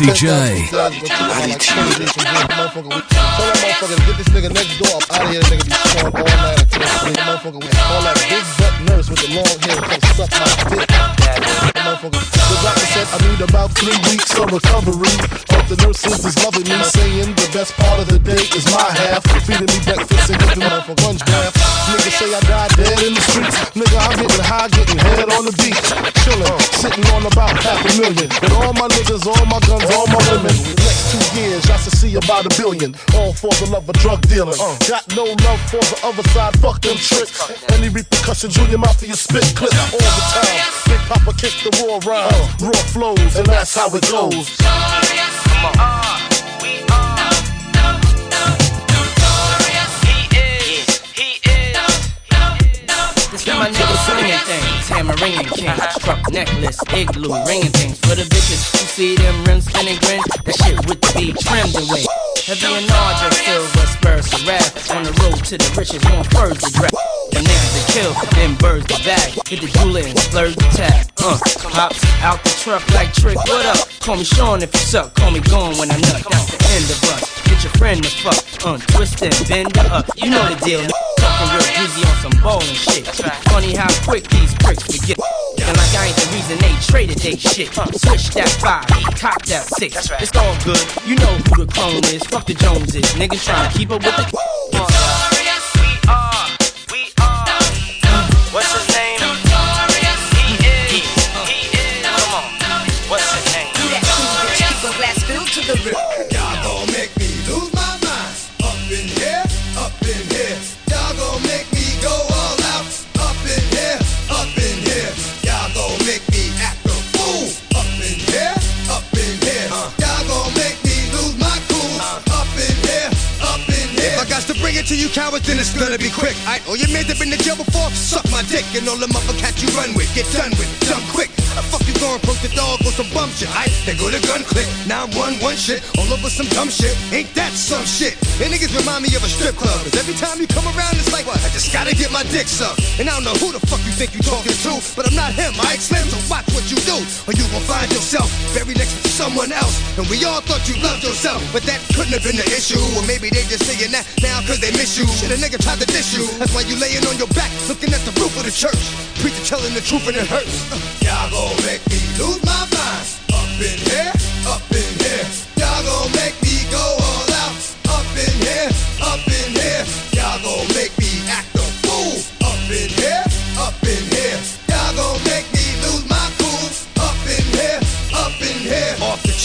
DJ. Daddy Tell that motherfucker, get this nigga next door all for the love of drug dealing. Uh. Got no love for the other side, fuck them tricks. Any repercussions, Junior Mafia spit clips all the time. Big Poppa kick the raw rhymes, uh. raw flows, and that's how it goes. Come my nigga swinging things, tamarind king, truck necklace, igloo, ringing things for the bitches. You see them rims spinning grins, that shit with the beat trimmed away. Heavy and larger, silver spurs to wrath. On the road to the riches, more furs to grab. The niggas to kill, then birds to bag. Hit the jeweler and splurge the tag. Uh, hops out the truck like trick. What up? Call me Sean if you suck. Call me gone when I nut. That's the end of us. Get your friend to fuck. Uh, twist and bend up. You know the deal. Talking real dizzy on some ballin' shit. Funny how quick these pricks forget. And like I ain't the reason they traded they shit. Switch that five, cop that six. It's all good. You know who the clone is. Fuck the Joneses. Niggas trying to keep up with the. You cowards, then it's gonna be quick. I oh, your men have been to jail before, suck my dick, and all the mother cats you run with, get done with, done quick. Fuck going poke the dog on some bum shit? I they go to gun click, now I'm one one shit, all over some dumb shit. Ain't that some shit? And niggas remind me of a strip club, cause every time you come around, it's like what? I just gotta get my dick sucked. And I don't know who the fuck you think you talking to, but I'm not him, I Slim, so watch what you do, or you gon' find yourself buried next to someone else. And we all thought you loved yourself, but that couldn't have been the issue. Or maybe they just saying that now cause they miss you. Shit, a nigga tried to diss you. That's why you laying on your back, looking at the roof of the church. Preacher telling the truth and it hurts. Uh, y'all make me lose my mind. Up in here, up in here. Y'all gon' make me go all out. Up in here, up in here.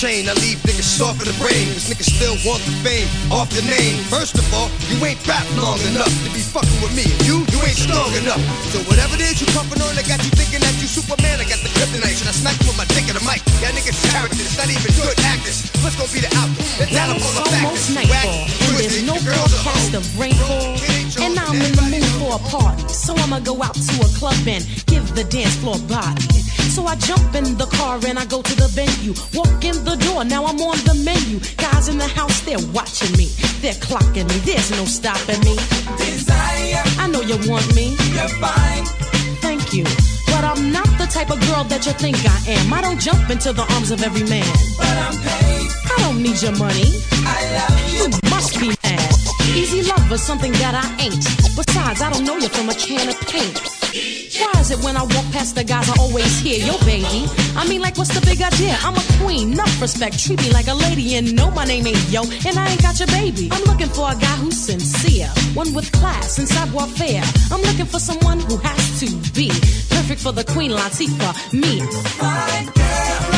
Chain, I leave niggas soft in the brain. Cause niggas still want the fame off the name. First of all, you ain't rap long enough to be fucking with me. You, you ain't strong enough. So whatever it is you pumping on, I got you thinking that you Superman. I got the kryptonite. Should I smack you with my dick in the mic? Yeah, niggas characters, not even good actors. What's gonna be the outcome? It's Well, not it's full of almost nightfall, and there's no forecast of rainfall. And I'm in the mood for a party, so I'ma go out to a club and give the dance floor body. So I jump in the car and I go to the venue. Walk in the door, now I'm on the menu. Guys in the house, they're watching me. They're clocking me, there's no stopping me. Desire, I know you want me. You're fine. Thank you. But I'm not the type of girl that you think I am. I don't jump into the arms of every man. But I'm paid. I don't need your money. I love you. You must be mad. Easy love is something that I ain't. Besides, I don't know you from a can of paint. Why is it when I walk past the guys I always hear, yo baby? I mean, like, what's the big idea? I'm a queen, enough respect, treat me like a lady, and no, my name ain't yo, and I ain't got your baby. I'm looking for a guy who's sincere, one with class and savoir faire. I'm looking for someone who has to be perfect for the queen, Latifah, me. All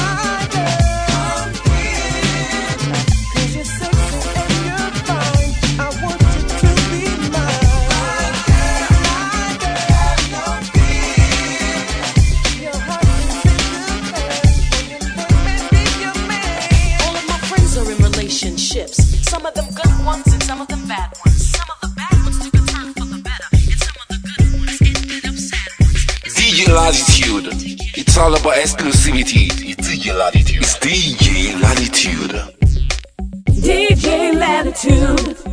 DJ Latitude. It's all about exclusivity. It's DJ Latitude. It's DJ Latitude. DJ Latitude.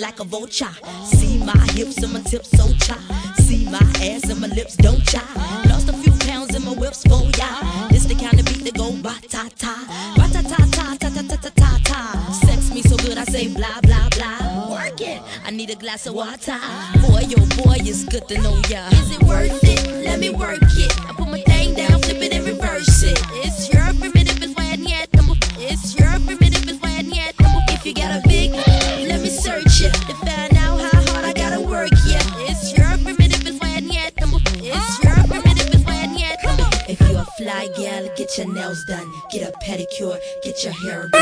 Like a vulture. See my hips and my tips so cha. See my ass and my lips don't cha. Lost a few pounds in my whips for ya. This the kind of beat that go ba ta ta, ba ta ta ta ta ta ta ta ta ta. Sex me so good I say blah blah blah. Work it. I need a glass of water. Boy, yo, boy, it's good to know ya. Is it worth it? Let me work it. Get your hair done.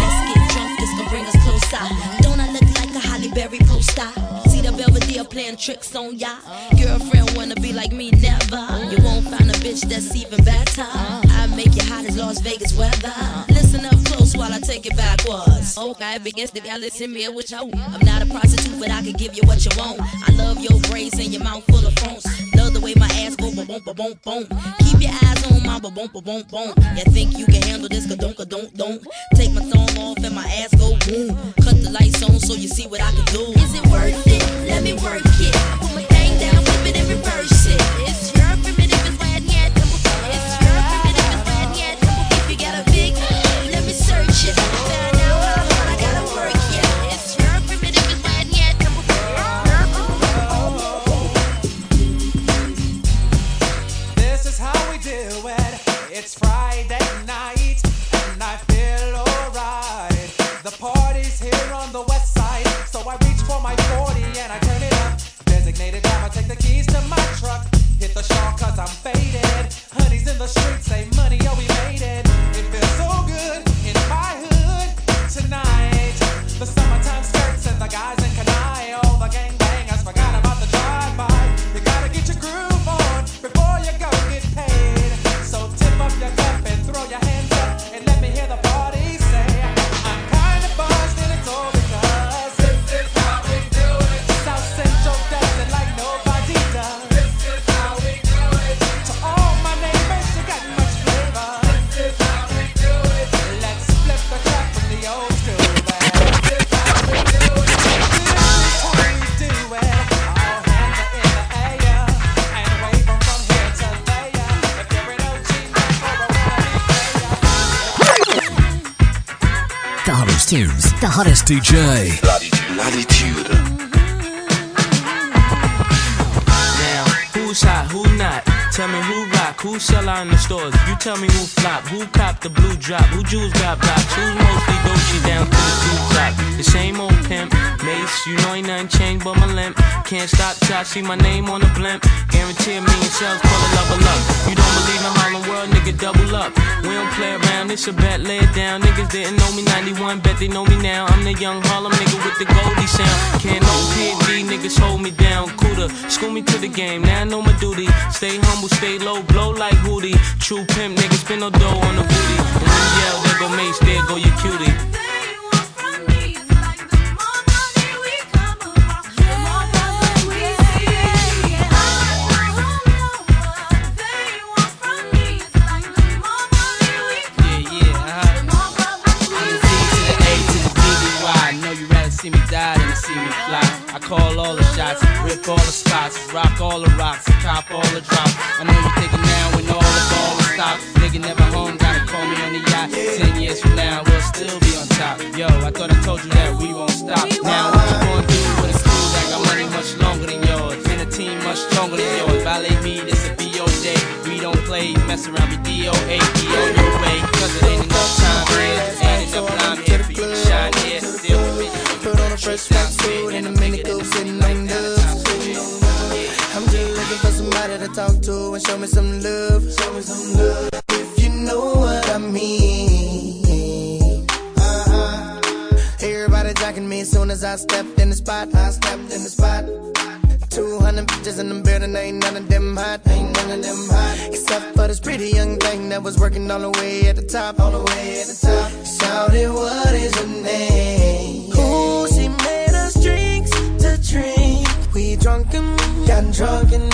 Let's get drunk, this gon' bring us closer. Don't I look like a Halle Berry poster? See the Belvedere playing tricks on ya. Girlfriend wanna be like me, never. You won't find a bitch that's even better. I make you hot as Las Vegas weather. Listen up close while I take it backwards. Okay, begins to y'all listen me what you. I'm not a prostitute, but I can give you what you want. I love your braids and your mouth full of phones. Love the way my ass go boom ba boom boom. Keep your eyes ba boom ba boom boom. You think you can handle this? Ka don't ka don't don't. Take my thumb off and my ass go boom. Cut the lights on so you see what I can do. Is it worth it? Let me work it. I put my thing down, flip it and reverse it. It's your the hottest DJ. Latitude. Now, who's hot, who not? Tell me who rock, who sell out in the stores. You tell me who flop, who cop the blue drop, who jewels got blocks, who's mostly Dolce down to the two top. The same old pimp, Mase, you know ain't nothing changed but my limp. Can't stop till I see my name on the blimp. Guarantee me million sales, pull a level up. You don't believe in Harlem World, nigga, double up. We don't play around, it's a bet, lay it down. Niggas didn't know me 91, bet they know me now. I'm the young Harlem nigga with the Goldie sound. Can't no PD, niggas hold me down. Cooler, school me to the game, now I know my duty. Stay humble, stay low, blow like Hootie. True pimp, niggas spin no dough on the booty. And you yell, there go Mase, there go your cutie. Rock all the rocks, cop all the drops. I know you're thinking now when all the ball will stop. Nigga never home, gotta call me on the yacht. Ten years from now, we'll still be on top. Yo, I thought I told you that we won't stop. Now what you gonna do with a crew that got money much longer than yours? And a team much stronger than yours. Violate me, this a BO day. We don't play, mess around, be DOA, show me some love. Show me some love. If you know what I mean. Uh-huh. Everybody jacking me as soon as I stepped in the spot. I stepped in the spot. 200 bitches in the building, ain't none of them hot, ain't none of them hot. Except for this pretty young thing that was working all the way at the top, all the way at the top. Shouted, what is your name? Ooh, she made us drinks to drink. We drunk and got drunk and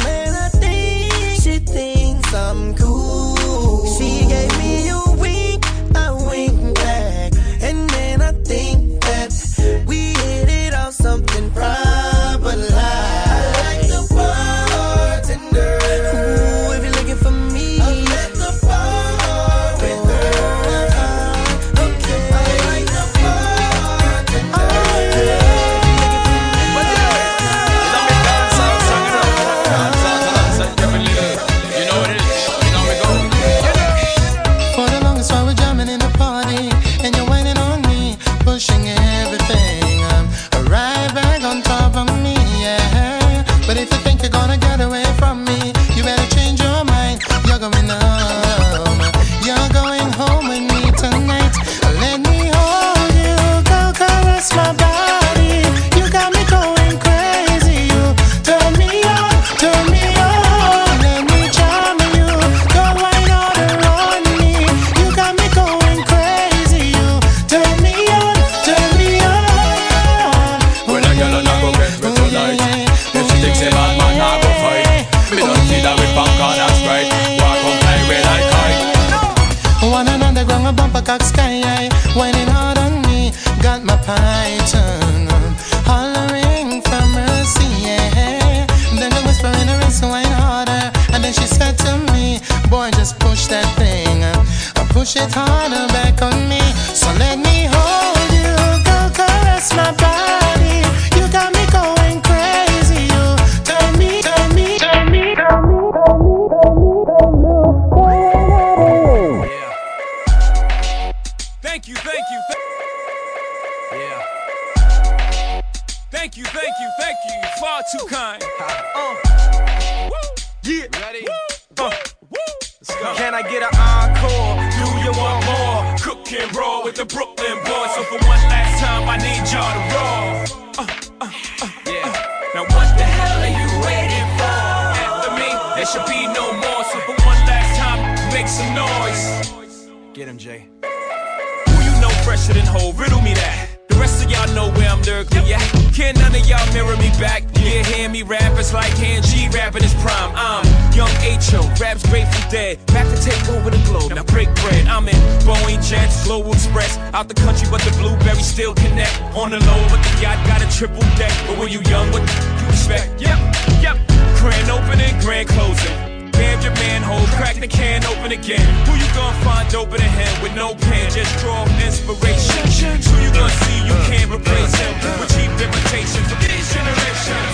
Get him, Jay. Who you know fresher than Hov? Riddle me that. The rest of y'all know where I'm lyrically at. Can none of y'all mirror me back? Yeah, hear me rap, it's like hand G rapping his prime. I'm young H.O., raps Grateful Dead. Back to take over the globe, now break bread. I'm in Boeing Jets, Global Express. Out the country, but the blueberries still connect. On the low, but the yacht got a triple deck. But when you young, what you expect? Yep, yep. Grand opening, grand closing. Damn your manhole, crack the can open again. Who you gonna find open a him with no pen? Just draw inspiration. Who you gonna see you can't replace him with cheap imitations of these generations?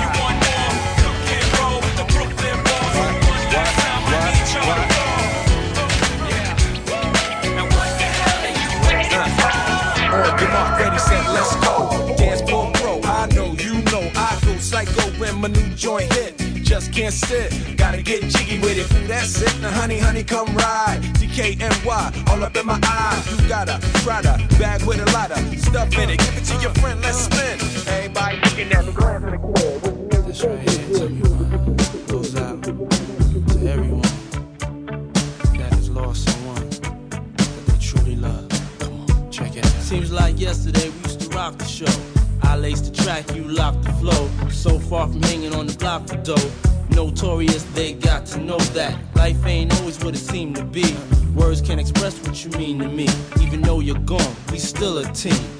You want more? Cook and roll with the Brooklyn boys. One last time, I need y'all to roll. What the hell are you waiting? On your mark, ready, set, let's go. Dance for pro, I know, you know, I go psycho when my new joint hit. Just can't sit, gotta get jiggy with it. That's it, now honey, honey, come ride. DKNY, all up in my eyes. You gotta try to bag with a lot of stuff in it. Give it to your friend, let's spin. Everybody looking at me, glass in the club. This right here, tell me why. Goes out to everyone that has lost someone that they truly love. Come on, check it out. Seems like yesterday we used to rock the show. I lace the track, you locked the flow. So far from hanging on the block for dough. Notorious, they got to know that life ain't always what it seemed to be. Words can't express what you mean to me. Even though you're gone, we still a team.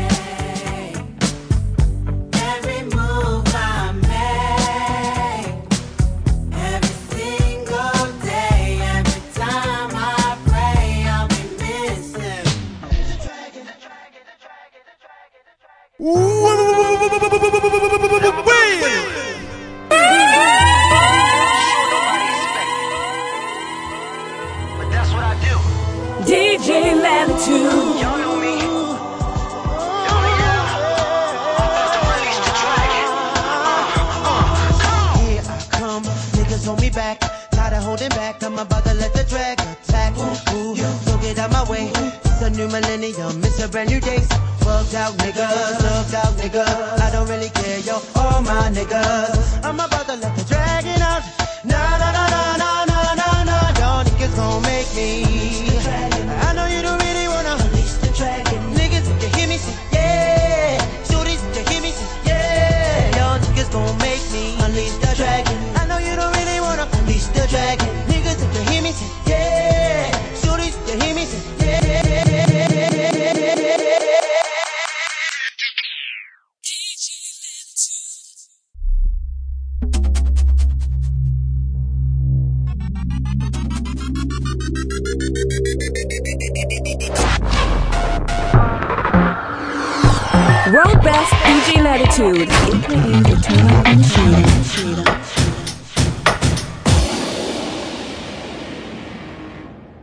DJ Latitude. I come, niggas hold me back. Tired of holding back, I'm about to let the drag attack. Ooh, so get out my way. It's a new millennium, it's a brand new day. Bugged out niggas, thugged out niggas. I don't really care, yo, all my niggas. I'm about to let the dragon out. Nah, nah, nah, nah, nah, nah, nah, nah. Y'all niggas gon' make me. World best DJ Latitude.